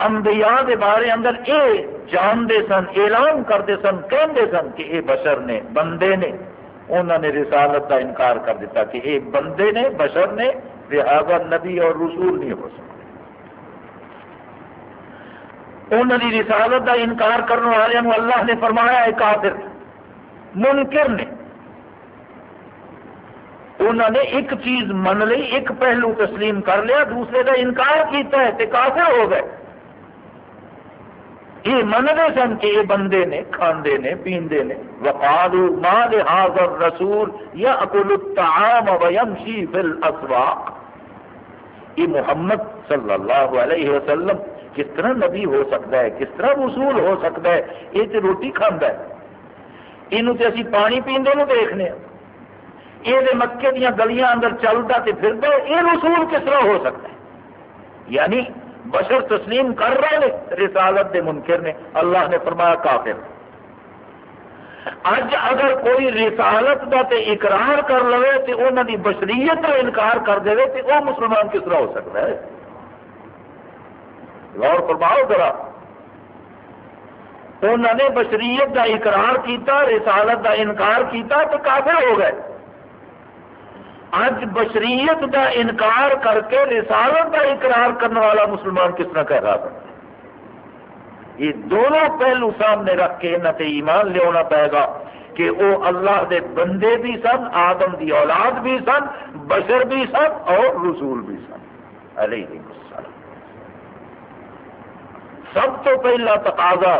[SPEAKER 1] انبیاء دے بارے اندر یہ جانتے سن، اعلان کرتے سن کہتے سن کہ یہ بشر نے، بندے نے انہوں نے رسالت کا انکار کر دیتا کہ یہ بندے نے، بشر نے لہذا نبی اور رسول نہیں ہو سکتے۔ انہوں نے رسالت کا انکار کرنے والوں اللہ نے فرمایا ہے کافر، منکر نے۔ انہوں نے ایک چیز من لی، ایک پہلو تسلیم کر لیا، دوسرے کا انکار کیتا ہے تو کافر ہو گئے۔ یہ منگے سن کہ یہ بندے نے، کھاندے نے، پیندے نے، وقالو ما لہذا الرسول یا اکل الطعام ویمشی فی الاسواق۔ یہ محمد صلی اللہ علیہ وسلم کس طرح نبی ہو سکتا ہے، کس طرح رسول ہو سکتا ہے، یہ تو روٹی کھانا ہے۔ یہ تو اسی پانی پیندے نو دیکھنے یہ مکے دیا گلیاں اندر چلتا تو پھرتا یہ رسول کس طرح ہو سکتا ہے؟ یعنی بشر تسلیم کر رہے ہیں رسالت دے منکر نے۔ اللہ نے فرمایا کافر۔ اج اگر کوئی رسالت کا تے اقرار کر لو تو انہوں کی بشریت کا انکار کر دے تو وہ مسلمان کس طرح ہو سکتا ہے؟ غور فرماؤ ذرا۔ انہوں نے بشریت کا اقرار کیتا، رسالت کا انکار کیتا تو کافر ہو گئے۔ اج بشریت کا انکار کر کے رسالت کا اقرار کرنے والا مسلمان کس طرح کہہ رہا تھا یہ دونوں پہلو سامنے رکھ کے انہیں ایمان لیا پائے گا کہ وہ اللہ دے بندے بھی سن، آدم دی اولاد بھی سن، بشر بھی سن اور رسول بھی سن۔ علیہ السلام۔ سب تو پہلا تقاضا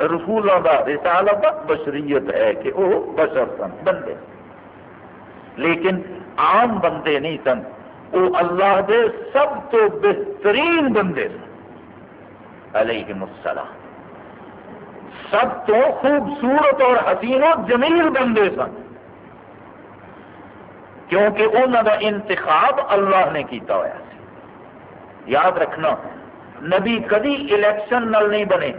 [SPEAKER 1] رسولوں کا رسالت بشریت ہے کہ وہ بشر سن، بندے۔ لیکن عام بندے نہیں سن، وہ اللہ دے سب تو بہترین بندے سن۔ علیہ السلام۔ سب تو خوبصورت اور حسین و جمیل بندے سن۔ کیونکہ انہوں کا انتخاب اللہ نے کیتا ہوا یاد رکھنا، نبی کدی الیکشن نل نہیں بنے۔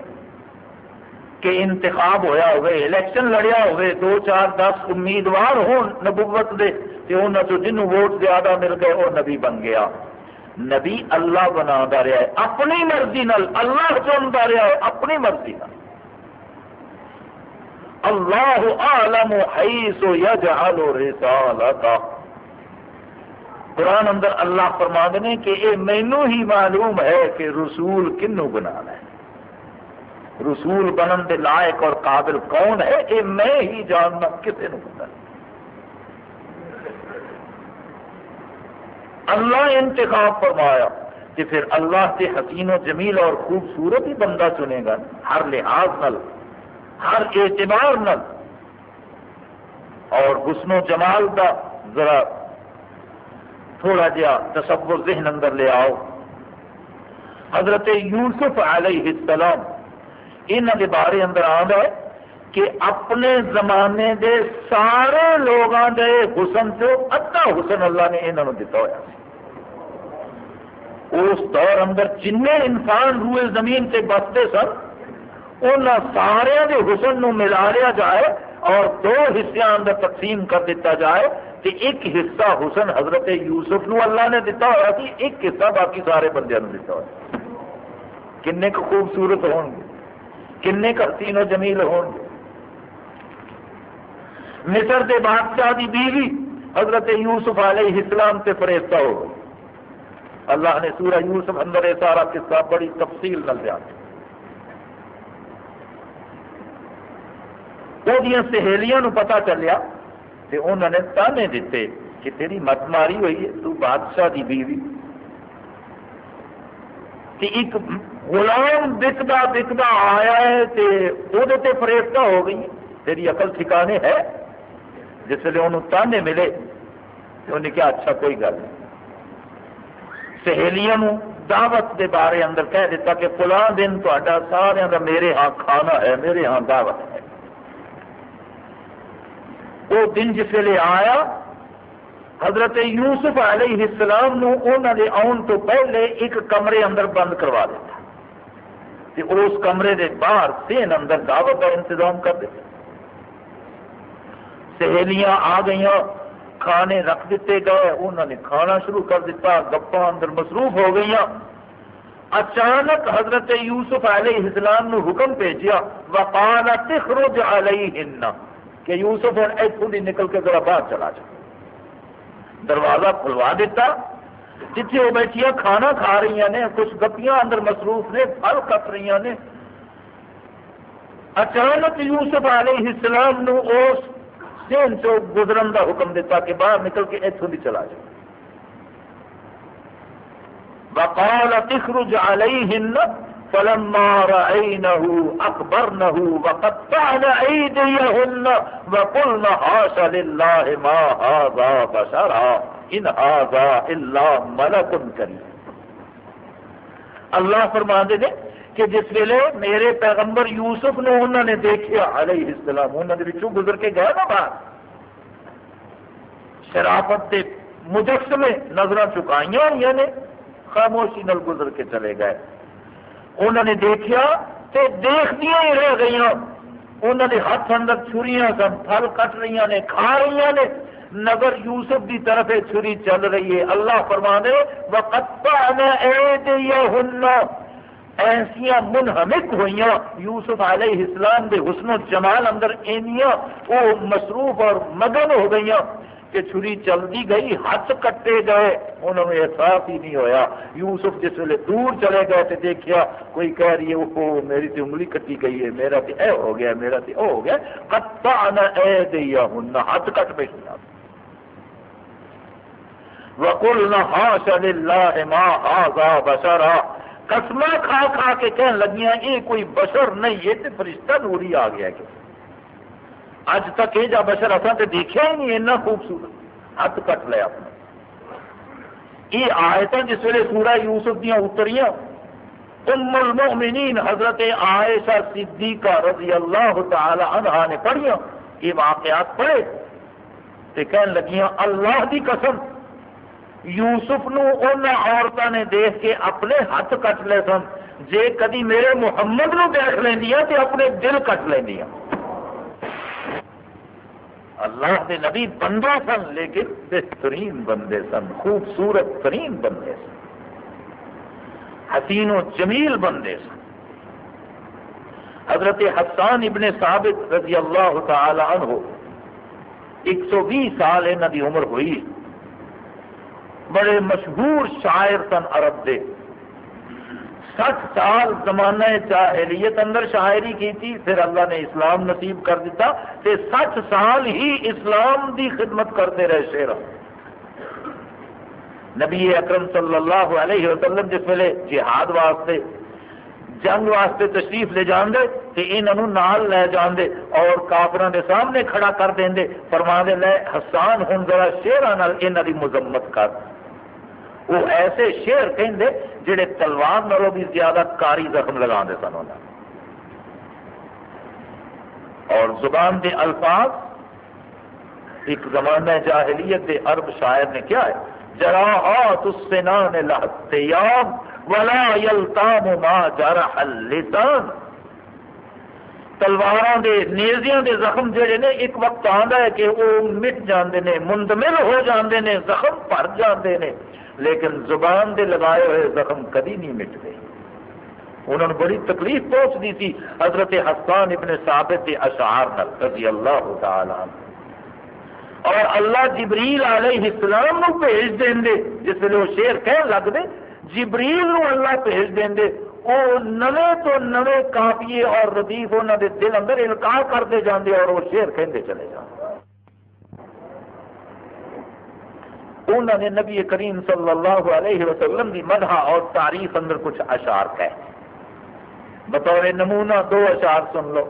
[SPEAKER 1] کہ انتخاب ہویا ہوئے الیکشن لڑیا ہوئے، دو چار دس امیدوار ہون نبوت دے تے انہوں تو جنہوں ووٹ زیادہ مل گئے وہ نبی بن گیا۔ نبی اللہ بنا رہا ہے، اپنی مرضی نال اللہ چنتا رہا ہے، اپنی مرضی نال۔ اللہ عالم حیث یجعل رسالتا قرآن اندر اللہ فرما نے کہ یہ مینو ہی معلوم ہے کہ رسول کنو بنانا ہے۔ رسول بنن دے لائق اور قابل کون ہے؟ یہ میں ہی جاننا کسی نے پتا اللہ انتخاب فرمایا کہ پھر اللہ سے حسین و جمیل اور خوبصورت ہی بندہ چنے گا۔ ہر لحاظ نل، ہر اعتبار نل۔ اور حسن و جمال کا ذرا تھوڑا جہا تصور ذہن اندر لے آؤ۔ حضرت یوسف علیہ السلام یہاں کے بارے اندر ہے کہ اپنے زمانے دے سارے لوگوں کے حسن سے ادھا حسن اللہ نے یہاں دتا ہوا اس دور اندر جن انسان روئے زمین سے بستے سن ان سارے کے حسن نو ملا لیا جائے اور دو حصے اندر تقسیم کر دیتا جائے تو ایک حصہ حسن حضرت یوسف نو اللہ نے دتا ہوا سی، ایک حصہ باقی سارے بندے دتا ہوا کن خوبصورت ہو گے کن حسین و جمیل ہون گے؟ مصر دے بادشاہ دی بیوی حضرت یوسف علیہ السلام سے فریفتہ ہو گئی۔ اللہ نے سورہ یوسف اندر یہ سارا قصہ بڑی تفصیل نل دیا وہ سہیلیاں پتا چلیا کہ انہوں نے تانے دیتے کہ تیری مت ماری ہوئی ہے، تو بادشاہ دی بیوی تے ایک غلام بکتا بکتا آیا ہے تے وہ فریفتہ ہو گئی۔ تیری عقل ٹھکانے ہے؟ جس ویلے انہوں تانے ملے تو انہیں کیا اچھا کوئی گل نہیں۔ سہیلیاں دعوت کے بارے اندر کہہ دیتا کہ فلاں دن تا سارا کا میرے ہاں کھانا ہے، میرے ہاں دعوت ہے۔ وہ دن جس ویلے آیا حضرت یوسف علیہ السلام نو انہوں نے آن تو پہلے ایک کمرے اندر بند کروا دیتا۔ تے اس کمرے دے باہر سین اندر دعوت کا انتظام کر دیتا۔ سہیلیاں آ گئی کھانے رکھ دیتے گئے انہوں نے کھانا شروع کر دیتا گپا اندر مصروف ہو گئی اچانک حضرت یوسف علیہ السلام نو حکم بھیجیا وقال تخرج علیہن، کہ یوسف ہوں اتوں دی نکل کے ذرا باہر چلا جا۔ دروازہ کھلوا دیتا، جتھے وہ بیٹھیا کھانا کھا رہی نے، کچھ گپیاں اندر مصروف نے، پھل کٹ رہی نے۔ اچانک یوسف علیہ السلام نو اس سین چو گزرن کا حکم دیتا کہ باہر نکل کے اتوں بھی چلا جائے وقال تخرج علیہن فلما رأينه أكبرنه وقطعن أيديهن وقلن حاش لله ما هذا بشرا إن هذا إلا ملك كريم۔ اللہ فرما دے کہ جس ویلے میرے پیغمبر یوسف نے انہوں نے دیکھا علیہ السلام، انہوں نے بچوں گزر کے گئے نا باہر۔ شرافت کے مجسمے نظر چکائی ہوئی نے، خاموشی نل گزر کے چلے گئے۔ انہوں نے دیکھا تو دیکھدیا ہی رہ گئی انہوں نے ہاتھ اندر چھریاں سن، پھل کٹ رہی نے، کھا رہی نے۔ نگر یوسف کی طرف چھری چل رہی ہے۔ اللہ فرمانے وقت ایسیا منہمک ہوئی یوسف علیہ السلام کے حسن و جمال اندر اینیاں، وہ مصروف اور مگن ہو گئی کہ چھری چلتی گئی، ہاتھ کٹے گئے، انہوں نے احساس ہی نہیں ہویا۔ یوسف جس ویلے دور چلے گئے تو دیکھا کوئی کہہ رہی ہے وہ میری تو انگلی کٹی گئی ہے، میرا تو اے ہو گیا، میرا تو او ہو گیا۔ کتا نہ اے دیا ہوں نہ ہاتھ کٹ پہ وکل نہ ہاش اللہ ما آزا بشرا۔ قسمہ کھا کھا کے کہنے لگیاں یہ کوئی بشر نہیں، یہ تو فرشتہ نوری آ گیا کہ اج تک یہ جا بشر اصل تو دیکھا ہی نہیں اتنا خوبصورت ہاتھ کٹ لیا اپنا یہ آیت جس ویلے سورا یوسف دیا اتریاں ام المؤمنین حضرت عائشہ صدیقہ رضی اللہ تعالی عنہ نے پڑھیا یہ واقعات پڑھے تو کہنے لگیاں اللہ دی قسم یوسف نو ان عورتوں نے دیکھ کے اپنے ہاتھ کٹ لے سن جے کدی میرے محمد نو دیکھ لینیا تو اپنے دل کٹ لینیا اللہ کے نبی بندے سن، لیکن بہترین بندے سن، خوبصورت ترین بندے سن۔ حسین و جمیل بندے سن۔ حضرت حسان ابن ثابت رضی اللہ تعالی عنہ، ایک سو بیس سال انہوں کی عمر ہوئی۔ بڑے مشہور شاعر سن عرب دے۔ سٹھ سال زمانہ جاہلیت اندر شاعری کی تھی، پھر اللہ نے اسلام نصیب کر دیتا تے سٹھ سال ہی اسلام دی خدمت کرتے رہے شیر نبی اکرم صلی اللہ علیہ وسلم جس ویلے جہاد واسطے، جنگ واسطے تشریف لے جان دے تے انہوں نال لے جان دے اور کافران دے سامنے کھڑا کر دیں دے فرما دے لے حسان ہن ذرا شیران انہوں دی مذمت کر۔ وہ ایسے شیر کہیں جڑے تلوار نالوں بھی زیادہ کاری زخم لگا دے سن انہوں اور زبان دے الفاظ، ایک زمانہ جاہلیت دے عرب شاعر نے کیا ہے؟ جراحات السنان لحتیام ولا یلتام ما جرح اللسان۔ تلواراں دے، نیزیاں دے زخم جڑے نے، ایک وقت آندا ہے کہ وہ مٹ جاندے نے، مندمل ہو جاندے نے، زخم بھر جاندے نے، لیکن زبان دے لگائے ہوئے زخم کدی نہیں مٹ انہوں نے بڑی تکلیف پہنچتی تھی حضرت حسان ابن ثابت اشعار رضی اللہ تعالی اور اللہ جبریل علیہ السلام نو بھیج دیں دے، جس ویلے وہ شیر کہن لگ دے، جبریل نو اللہ بھیج دیں دے۔ وہ نوے تو نوے کافیے اور ردیف انہوں دے دل اندر القاع کرتے جاندے اور وہ شیر کہندے چلے جاندے۔ انہوں نے نبی کریم صلی اللہ علیہ وسلم کی مدح اور تعریف اندر کچھ اشار کہ بطور نمونہ دو اشار سن لو۔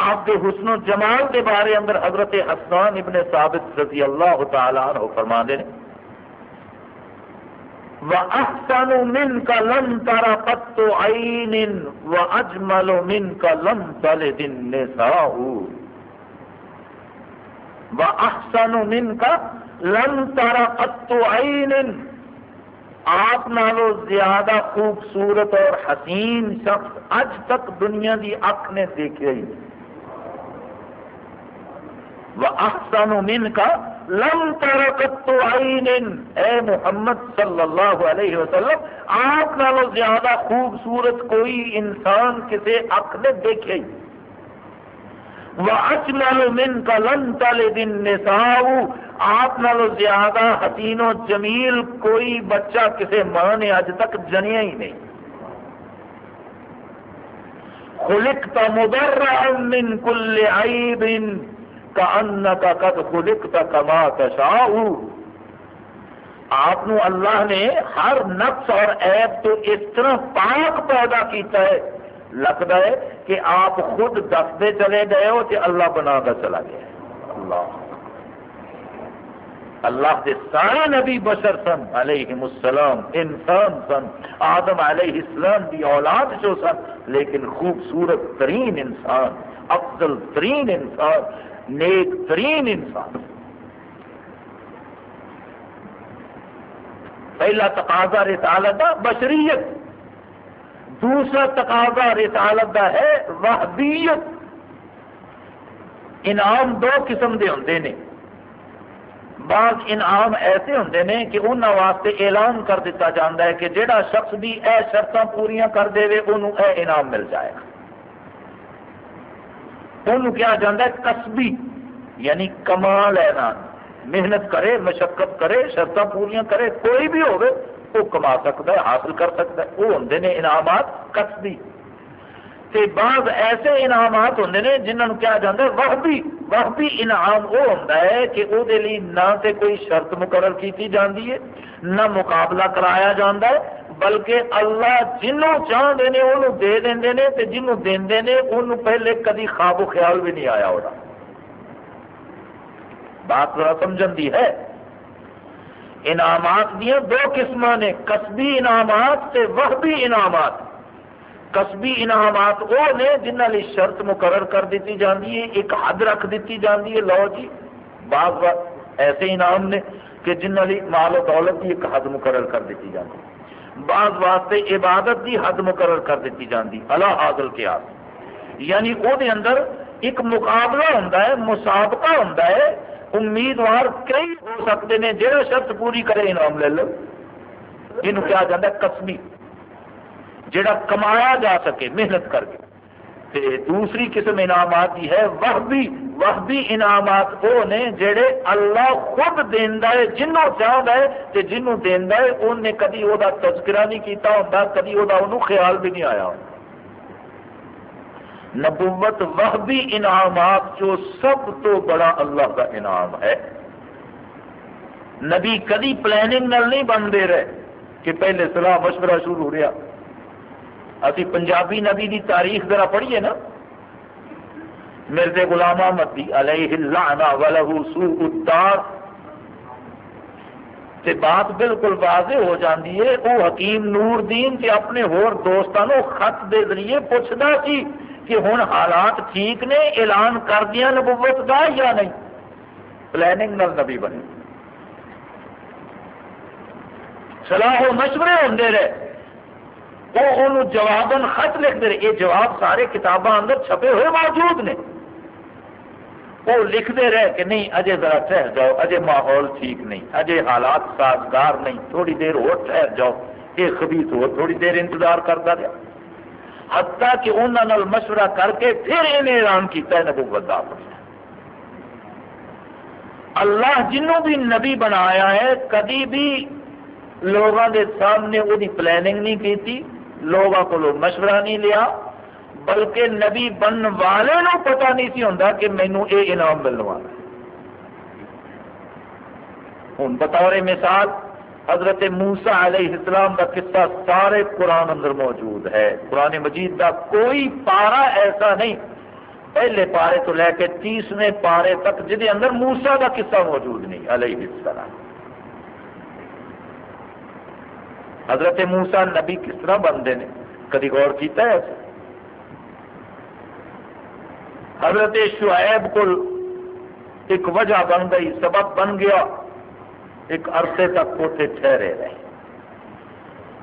[SPEAKER 1] آپ کے حسن و جمال کے بارے اندر حضرت حسان ابن ثابت رضی اللہ تعالیٰ عنہ فرما دے وَأَحْسَنُ مِنْكَ لَمْ تَرَ قَطُّ عَيْنٍ وَأَجْمَلُ مِنْكَ لَمْ تَلِدِ النِّسَاءُ. وَأَحْسَنُ مِنْكَ لَمْ تَرَ قَطُّ عَيْنٍ. آپ نالو زیادہ خوبصورت اور حسین شخص اج تک دنیا دی اکھ نے دیکھے ہی وَأَحْسَنُ مِنْكَ لم ترکت عین اے محمد صلی اللہ علیہ وسلم، آپ نالو زیادہ خوبصورت کوئی انسان کسی اک نے دیکھے۔ وَأَجْمَلُ مِنْكَ لَنْ تَلِدِ النِّسَاءُ۔ آپ نالو زیادہ حسین و جمیل کوئی بچہ کسی ماں نے اج تک جنیا ہی نہیں۔ خلقت مبرعا من كل عیب کا قد خلقت کما تشاء۔ آپ اللہ نے ہر نقص اور عیب تو اس طرح پاک پیدا کیتا ہے۔ لگتا ہے کہ آپ خود دستے چلے گئے ہو کہ اللہ بنا کر چلا گیا اللہ۔ اللہ کے سارے نبی بشر سن علیہ السلام، انسان سن، آدم علیہ السلام کی اولاد جو سن، لیکن خوبصورت ترین انسان، افضل ترین انسان نیک ترین انسان۔ پہلا تقاضا رسالت کا بشریت۔ دوسرا تقاضا رسالت کا ہے وحدیت۔ انعام دو قسم کے ہوں نے۔ بعض انعام ایسے ہوں نے کہ انہوں واسطے اعلان کر دیتا جاتا ہے کہ جہاں شخص بھی اے شرط پوریا کر دے انہوں اے انعام مل جائے گا۔ انہوں کیا جانا ہے؟ کسبی یعنی کما لینا محنت کرے، مشقت کرے شرط پوریا کرے، کوئی بھی ہوگی وہ کما سکتا ہے، حاصل کر سکتا ہے۔ وہ ہوں نے انعامات کسبی۔ تے بعض ایسے انعامات ہوں نے جنہوں کیا جاتا ہے؟ وہ بھی وہ بھی انعام وہ ہوتا ہے کہ وہ نہ تے کوئی شرط مقرر کی جاتی ہے، نہ مقابلہ کرایا جاتا ہے بلکہ اللہ جنوں چاہتے ہیں انہوں دے دیں نے، تے جنوں دے نے، انہوں پہلے کدی خواب و خیال بھی نہیں آیا ہوگا بات ذرا سمجھن دی ہے۔ انعامات دیا دو قسم نے کسبی انعامات تے وحبی انعامات۔ کسبی انعامات وہ نے جنہ لی شرط مقرر کر دیتی جاتی ہے، ایک حد رکھ دیتی جاتی ہے۔ لو جی بعض ایسے انعام نے کہ جنہ لی مال و دولت کی ایک حد مقرر کر دیتی جاتی ہے بعض واسطے عبادت کی حد مقرر کر دیتی جاتی اللہ حاضل کے آپ یعنی وہ اندر ایک مقابلہ ہوں مسابقہ ہوں امیدوار کئی ہو سکتے ہیں جہاں شرط پوری کرے انعام لے لو یہ کیا جاتا ہے، قسمی جڑا کمایا جا سکے، محنت کر کے۔ تے دوسری قسم انعامات کی ہے وہ بھی انعامات وہ نے جڑے اللہ خود دینا ہے، جنوں چاہتا ہے تے جنوں دینا ہے انہیں کدی وہ تذکرہ نہیں کیتا ہوتا کدی وہ خیال بھی نہیں آیا۔ ہوتا نبوت وہ بھی انعامات جو سب تو بڑا اللہ کا انعام ہے۔ نبی کدی پلاننگ نل نہیں بنتے رہے کہ پہلے سلاح مشورہ شروع ہو رہا۔ ابھی پنجابی نبی کی تاریخ ذرا پڑھیے نا۔ مرزے غلام احمد دی علیہ اللہ ولہ سوء الدار۔ تے بات بالکل واضح ہو جاتی ہے وہ حکیم نور دین تے اپنے ہور دوستوں خط دے ذریعے پوچھتا سی کہ ہوں حالات ٹھیک نے، اعلان کر دیا نبوت کا یا نہیں۔ پلاننگ نل نبی بنے۔ سلاح و مشورے ہوں رہے۔ وہ جواباً خط لکھتے رہے یہ جواب سارے کتاباں اندر چھپے ہوئے موجود نے۔ وہ لکھتے رہے کہ نہیں، اجے ذرا ٹھہر جاؤ، اجے ماحول ٹھیک نہیں، اجے حالات سازگار نہیں، تھوڑی دیر اور ٹھہر جاؤ۔ یہ خبیص ہو، تھوڑی دیر انتظار کرتا رہا۔ حتیٰ کہ انہوں مشورہ کر کے پھر انہیں اعلان کیتا ہے نبوت کا اللہ جنوں بھی نبی بنایا ہے، کدی بھی لوگوں کے سامنے وہ پلاننگ نہیں کی لوگوں کو مشورہ نہیں لیا، بلکہ نبی بن والے نو پتا نہیں سی ہوں کہ مینو یہ انعام ملنے والا ہوں بطور مثال، حضرت موسا علیہ السلام کا قصہ سارے قرآن اندر موجود ہے۔ قرآن مجید کا کوئی پارا ایسا نہیں۔ پہلے پارے تو لے کے تیسویں پارے تک جہد اندر موسا کا قصہ موجود نہیں، علیہ السلام۔ حضرت موسا نبی کس طرح بنتے ہیں کدی غور کیتا ہے حضرت شعیب کو ایک وجہ بن گئی، سبب بن گیا، ایک عرصے تک اتنے ٹھہرے رہے۔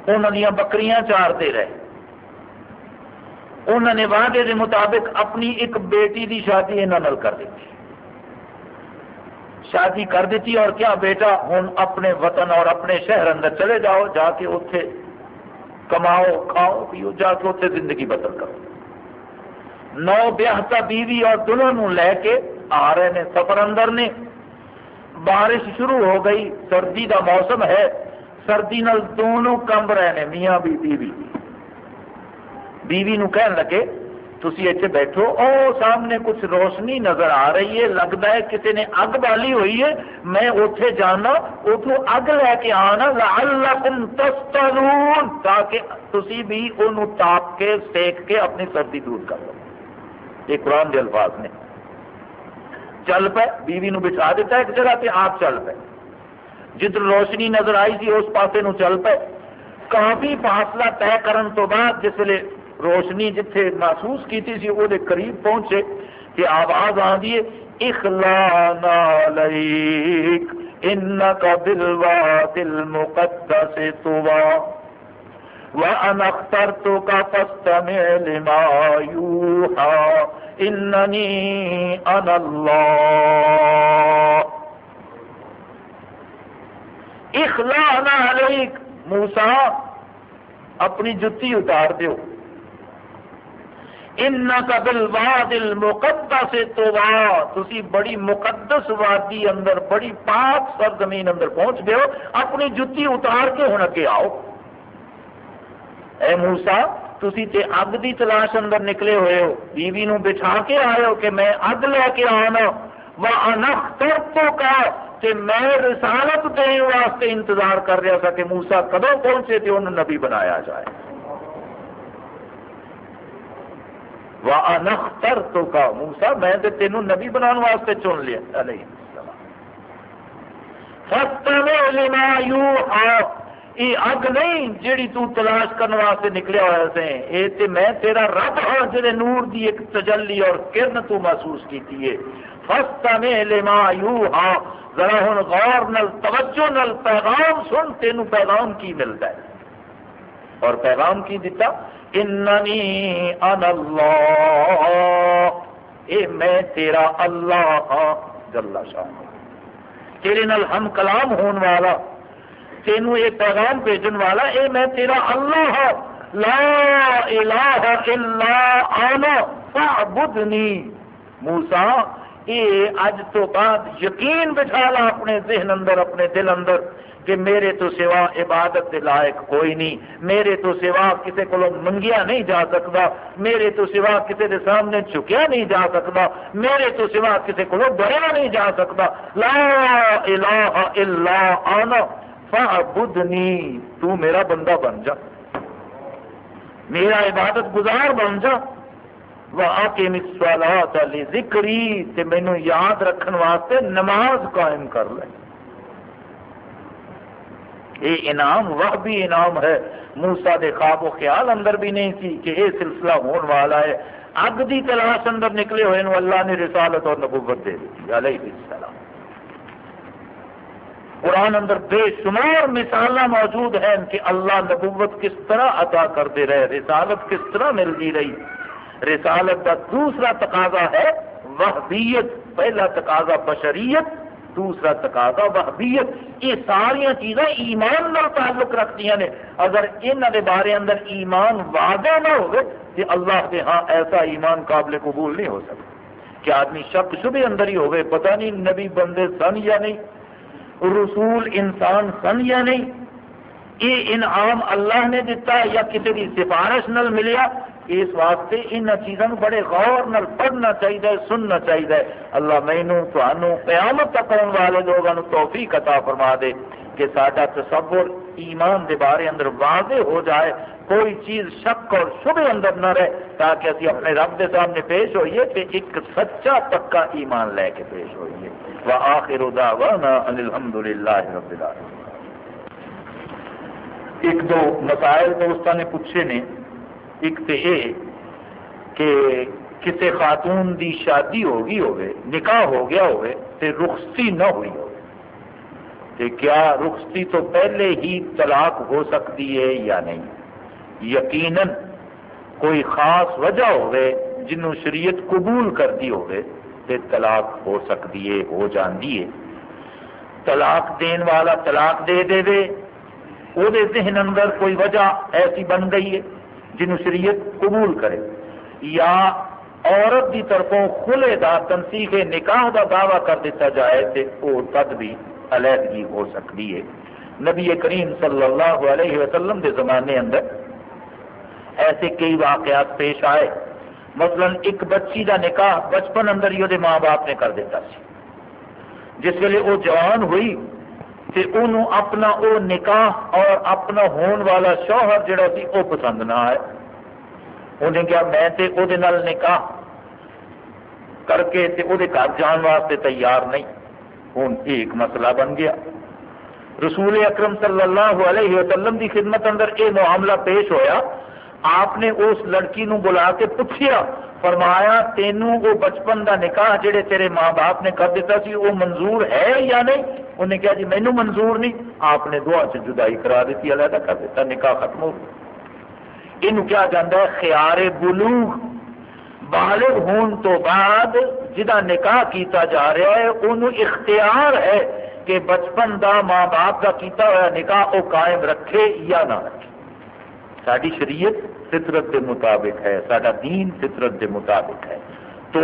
[SPEAKER 1] انہوں بکریاں چارتے رہے۔ انہوں نے وعدے کے مطابق اپنی ایک بیٹی کی شادی یہاں کر دی شادی کر دیتی اور کیا بیٹا ہوں اپنے وطن اور اپنے شہر اندر چلے جاؤ، جا کے اتے کماؤ، کھاؤ، پیو، جا کے اتنے زندگی بدل کرو۔ نو بیاہتا بیوی اور دلہن لے کے آ رہے ہیں سفر اندر نے۔ بارش شروع ہو گئی، سردی کا موسم ہے۔ سردی نال دونوں کمب رہے ہیں میاں بھی، بیوی بیوی نو کہن لگے تھی اتنے بیٹھو، او سامنے کچھ روشنی نظر آ رہی ہے، لگتا ہے کسی نے اگ بالی ہوئی ہے، میں اتنے جانا اتو اگ لے کے آنا، لعلکم تستلون تاکہ تسی بھی انہوں تاپ کے، سیک کے اپنی سردی دور کر لو۔ یہ قرآن کے الفاظ نے۔ چل پے، بیوی نو بٹھا دیتا ایک جگہ پہ، آپ چل پے۔ جدھر روشنی نظر آئی تھی اس پاسے نو چل پے۔ کافی فاصلہ طے کرن تو بعد جس ویلے روشنی جتھے محسوس کیتی سی وہ قریب پہنچے کہ آواز آ دی اخلان علیک، انکا بالواد المقدس توا وَأَنَا اخْتَرْتُكَ فَاسْتَمِعْ لِمَا يُوحَى اننی انا اللہ. اخلانا علیک موسا اپنی جتی اتار دیو ان کا دل واد المقدس تو تسی بڑی مقدس وادی اندر، بڑی پاک سرزمین اندر پہنچ گئے ہو، اپنی جتی اتار کے ہوں اگے آؤ۔ اے موسا تھی تے اگ دی تلاش اندر نکلے ہوئے ہو۔ بیوی نو بٹھا کے آئے ہو کہ میں اگ لے کے آنا۔ وہ انختر تو کا کہ میں رسالت دینے واسطے انتظار کر رہا تھا کہ موسا کدو پہنچے تے انہوں نبی بنایا جائے۔ وہ انختر تو کا موسا میں تے تینوں نبی بنانے واسطے چن لیا، علیہ السلام. فَاسْتَمِعْ یہ اگ نہیں جیڑی تو تلاش کرنے واسطے نکلیا ہوا سے یہ تے میں تیرا رب ہاں جڑے نور دی ایک تجلی اور کرن تو محسوس کیتی ہے. فستا میں لما یو ہاں ذرا ہوں غور نل توجہ نل پیغام سن تینوں پیغام کی ملتا ہے؟ اور پیغام کی دیتا اننی ان اللہ اے میں تیرا اللہ ہاں جل شاہ تیرے نل ہم کلام ہون والا، تینوں یہ پیغام بھیجن والا، اے میں تیرا اللہ ہاں. لا الہ الا انا فعبدنی موسا یہ اج تو بعد یقین بٹھا لا اپنے ذہن اندر، اپنے دل اندر. کہ میرے تو سوا عبادت کے لائق کوئی نہیں، میرے تو سوا کسی کو منگیا نہیں جا سکتا، میرے تو سوا کسی کے سامنے چکیا نہیں جا سکتا، میرے تو سوا کسی کو ڈریا نہیں جا سکتا۔ لا الہ الا انا فعبدنی تو میرا بندہ بن جا۔ میرا عبادت گزار بن جا۔ وَأَقِمِ الصَّلَاةَ لِذِكْرِي تے مینوں یاد رکھن واسطے نماز قائم کر لے۔ یہ انعام، وہ بھی انعام ہے۔ موسا دے خواب و خیال اندر بھی نہیں سی کہ یہ سلسلہ ہون والا ہے۔ اگ دی تلاش اندر نکلے ہوئے اللہ نے رسالت اور نبوت دے دی۔ علیہ السلام۔ قرآن اندر بے شمار مثال موجود ہیں کہ اللہ نبوت کس طرح عطا کرتے رہے، رسالت کس طرح ملتی رہی۔ رسالت کا دوسرا تقاضا ہے وحبیت پہلا تقاضا بشریت دوسرا تقاضا وحبیت یہ ساریا چیزاں ایمان نال تعلق رکھتی ہیں اگر انہوں کے بارے اندر ایمان واضح نہ ہو کہ اللہ کے ہاں ایسا ایمان قابل قبول نہیں ہو سکتا۔ کہ آدمی شک شبے اندر ہی ہوگئے پتہ نہیں نبی بندے سن یا نہیں، رسول انسان سن یا نہیں، یہ انعام اللہ نے دیتا یا کسی کی سفارش نل ملیا اس واسطے ان چیزوں بڑے غور نال پڑھنا چاہیے سننا چاہیے اللہ مینو تمہوں قیامت تک آنے والے لوگوں توفیق عطا فرما دے کہ سارا تصور ایمان دے بارے اندر واضح ہو جائے، کوئی چیز شک اور شبہ اندر نہ رہے تاکہ اسی اپنے رب کے سامنے پیش ہوئیے کہ ایک سچا پکا ایمان لے کے پیش ہوئیے۔ وآخر دعوانا ان الحمدللہ رب العالمین۔ ایک دو مسائل دوستان نے پوچھے نے۔ ایک تو یہ کہ کسی خاتون دی شادی ہو گئی ہوئے، نکاح ہو گیا ہوئے، تے رخصتی نہ ہوئی ہو تے کیا رخصتی تو پہلے ہی طلاق ہو سکتی ہے یا نہیں؟ یقیناً کوئی خاص وجہ ہوئے جنہوں شریعت قبول کرتی ہوئے، تے طلاق ہو سکتی ہے، ہو جاندی ہے۔ طلاق دین والا طلاق دے دے دے وہ ذہن اندر کوئی وجہ ایسی بن گئی ہے۔ جنہوں شریعت قبول کرے۔ یا عورت کی طرفوں کھلے دا تنسیخ نکاح دا دعویٰ کر دیتا جائے تو وہ تد بھی علیحدگی ہو سکتی ہے۔ نبی کریم صلی اللہ علیہ وسلم کے زمانے اندر ایسے کئی واقعات پیش آئے۔ مثلا ایک بچی کا نکاح بچپن اندر ہی وہ ماں باپ نے کر دیتا سی۔ جس ویلے وہ جوان ہوئی تے انہوں اپنا او نکاح اور اپنا ہون والا شوہر جڑا سی او پسند نہ آئے۔ انہیں کیا میں تے او دے نال نکاح کر کے تے او دے گھر جان واسطے تیار نہیں۔ ہوں ایک مسئلہ بن گیا۔ رسول اکرم صلی اللہ علیہ وسلم دی خدمت اندر اے معاملہ پیش ہویا۔ آپ نے اس لڑکی نو بلا کے پوچھیا فرمایا تینوں وہ بچپن دا نکاح جڑے تیرے ماں باپ نے کر دیتا سی، وہ منظور ہے یا نہیں? انہیں کہا جی مینو منظور نہیں، آپ نے دعا سے جدائی کرا دیتی علیحدہ کر دیتا، نکاح ختم ہو یہ کیا جانا ہے، خیار بلوغ، بالغ ہون تو بعد جہاں نکاح کیتا جا رہا ہے انہوں اختیار ہے کہ بچپن دا ماں باپ کا کیتا ہوا نکاح وہ قائم رکھے یا نہ رکھے۔ ساری شریعت فطرت کے مطابق ہے سارا دین فطرت کے مطابق ہے۔ تو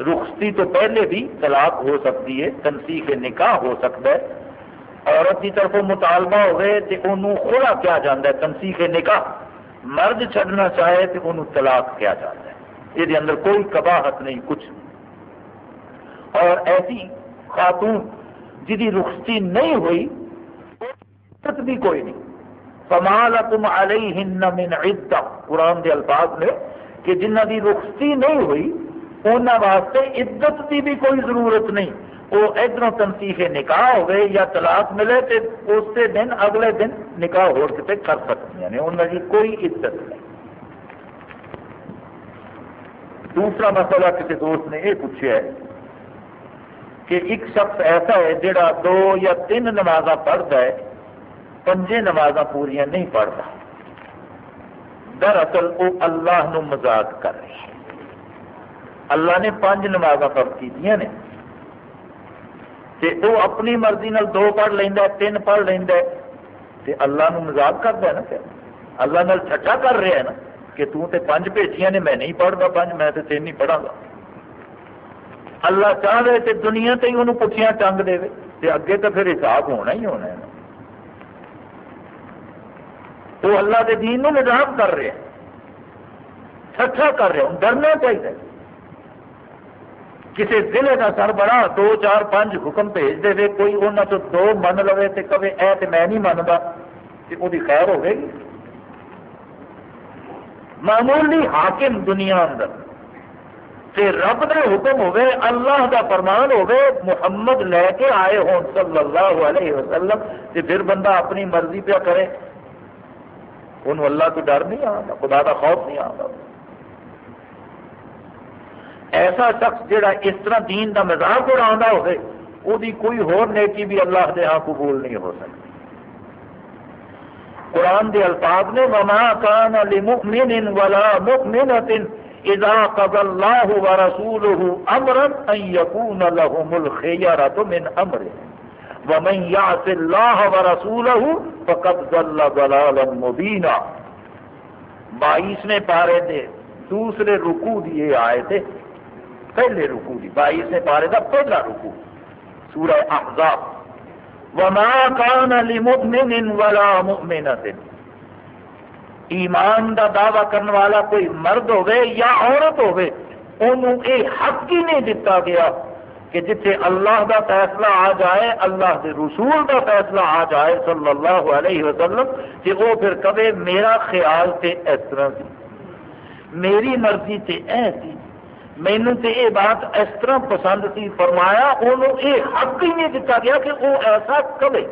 [SPEAKER 1] رخصتی تو پہلے بھی طلاق ہو سکتی ہے تنسیح نکاح ہو سکتا ہے۔ عورت کی طرف مطالبہ ہوئے تو انہوں کھوڑا کیا جاتا ہے تنسیح نکاح۔ مرد چھڈنا چاہے تو انہوں طلاق کیا جاتا ہے۔ یہ اندر کوئی کباہت نہیں، کچھ اور ایسی خاتون جی رخصتی نہیں ہوئی بھی کوئی نہیں۔ فمالکم علیہن من عدہ قرآن دے الفاظ نے کہ جنہ دی رخصتی نہیں ہوئی انہوں واسطے عدت کی بھی کوئی ضرورت نہیں۔ وہ ادھر تنسیح نکاح ہوئے یا طلاق ملے تو اس دن اگلے دن نکاح ہو کتے کر سکتی ہیں۔ یعنی انہوں کی کوئی عزت نہیں۔ دوسرا مسئلہ کسی دوست نے یہ پوچھا ہے کہ ایک شخص ایسا ہے جڑا دو یا تین نمازاں پڑھتا ہے پنجے نماز پوریا نہیں پڑھتا۔ دراصل وہ اللہ نو مزاق کر رہی ہے۔ اللہ نے پانچ نماز فرض کی نے۔ وہ اپنی مرضی نال دو پڑھ لینا تین پڑھ لینا تے اللہ نو مزاق کرتا ہے نا پھر۔ اللہ نال چھٹا کر رہا ہے نا کہ تو تے پانچ بھیجیاں نے، میں نہیں پڑھتا پانچ، میں تے تین نہیں پڑھا گا اللہ چاہ رہے تے دنیا تے ہی انہوں پٹھیاں ٹنگ دے تے اگے تو پھر حساب ہونا ہی ہونا ہے نا۔ وہ اللہ کے دین نو نظام کر رہے ہیں۔ چھٹا کر رہے ہیں۔ ڈرنا چاہیے۔ کسی ضلع کا سربراہ دو، چار، پانچ حکم بھیج دے کوئی انہوں تو دو من لو تو کبھی اے تو میں نہیں منتا کہ وہ خیر ہوگی معمولی حاکم دنیا اندر۔ تے رب کا حکم ہوے، اللہ کا فرمان ہوے، محمد لے کے آئے ہوں صلی اللہ علیہ وسلم تے پھر بندہ اپنی مرضی پہ کرے۔ انہوں اللہ تو ڈر نہیں آتا خدا کا خوف نہیں آتا ایسا شخص جڑا اس طرح دین کا مزاق اڑا ہوئے وہ کوئی ہور نیکی بھی اللہ دے ہاں قبول نہیں ہو سکتی۔ قرآن دے الفاظ نے، وما کان لمؤمن ولا مؤمنۃ اذا قضى الله ورسوله امرا ان يكون لهم الخيرة من امرهم ومن يعص الله ورسوله فقد ضل ضلالا مبينا۔ بائیسویں پارے دے، دوسرے رکو دی یہ آئے تھے پہلے رکو دی۔ بائیسویں پارے دا پہلا رکو سورہ احزاب۔ وما كان لمؤمن ولا مؤمنة۔ ایمان دا دعوی کرنے والا کوئی مرد ہوئے یا عورت ہوئے انہوں اے حق ہی نہیں دتا گیا۔ کہ جتھے اللہ دا فیصلہ آ جائے، اللہ دے رسول دا فیصلہ آ جائے صلی اللہ علیہ وسلم، کہ وہ پھر کبھی میرا خیال تے اس طرح سی میری مرضی تے اے سی مینو تے یہ بات اس طرح پسند سی۔ فرمایا انہوں یہ حق ہی نہیں دتا گیا کہ وہ ایسا کبھی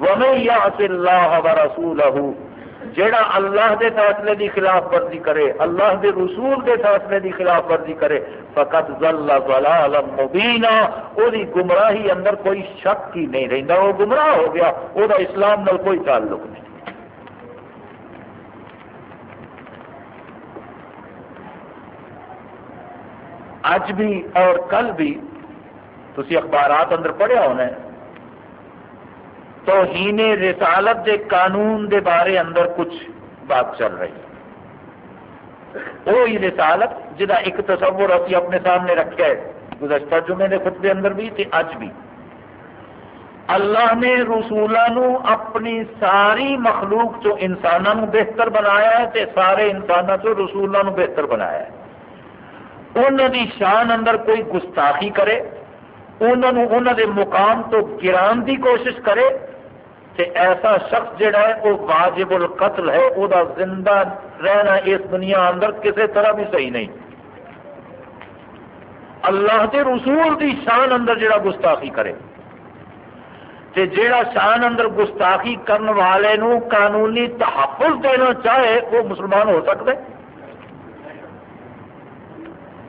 [SPEAKER 1] وَمَن يَعْصِ اللَّهَ وَرَسُولَهُ جیڑا اللہ دے فیصلے دی خلاف ورزی کرے، اللہ دے رسول دے فیصلے دی خلاف ورزی کرے، فقط ضل ضلالا مبینا او دی گمراہی اندر کوئی شک ہی نہیں رہندا، وہ گمراہ ہو گیا او دا اسلام نال کوئی تعلق نہیں۔ اج بھی اور کل بھی تھی اخبارات اندر پڑھیا ہونا ہے توہین رسالت دے قانون دے بارے اندر کچھ بات چل رہی وہی رسالت جہاں ایک تصور ابھی اپنے سامنے رکھا ہے، گزشتہ جمعے کے خطبے اندر بھی تے اج بھی۔ اللہ نے رسولوں اپنی ساری مخلوق چو انسانوں بہتر بنایا ہے تے سارے انسانوں چو رسولوں بہتر بنایا ہے۔ انہوں دی شان اندر کوئی گستاخی کرے انہوں انہوں دے مقام تو گران دی کوشش کرے ایسا شخص جڑا ہے، وہ واجب القتل ہے، وہ زندہ رہنا اس دنیا اندر کسی طرح بھی صحیح نہیں۔ اللہ کے رسول دی شان اندر جڑا گستاخی کرے۔ تے جڑا شان اندر گستاخی کرنے والے نو قانونی تحفظ دینا چاہے، وہ مسلمان ہو سکتا ہے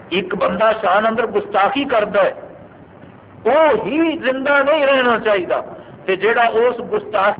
[SPEAKER 1] ایک بندہ شان اندر گستاخی کرتا ہے، وہ ہی زندہ نہیں رہنا چاہیے۔ جڑا اس گستاخ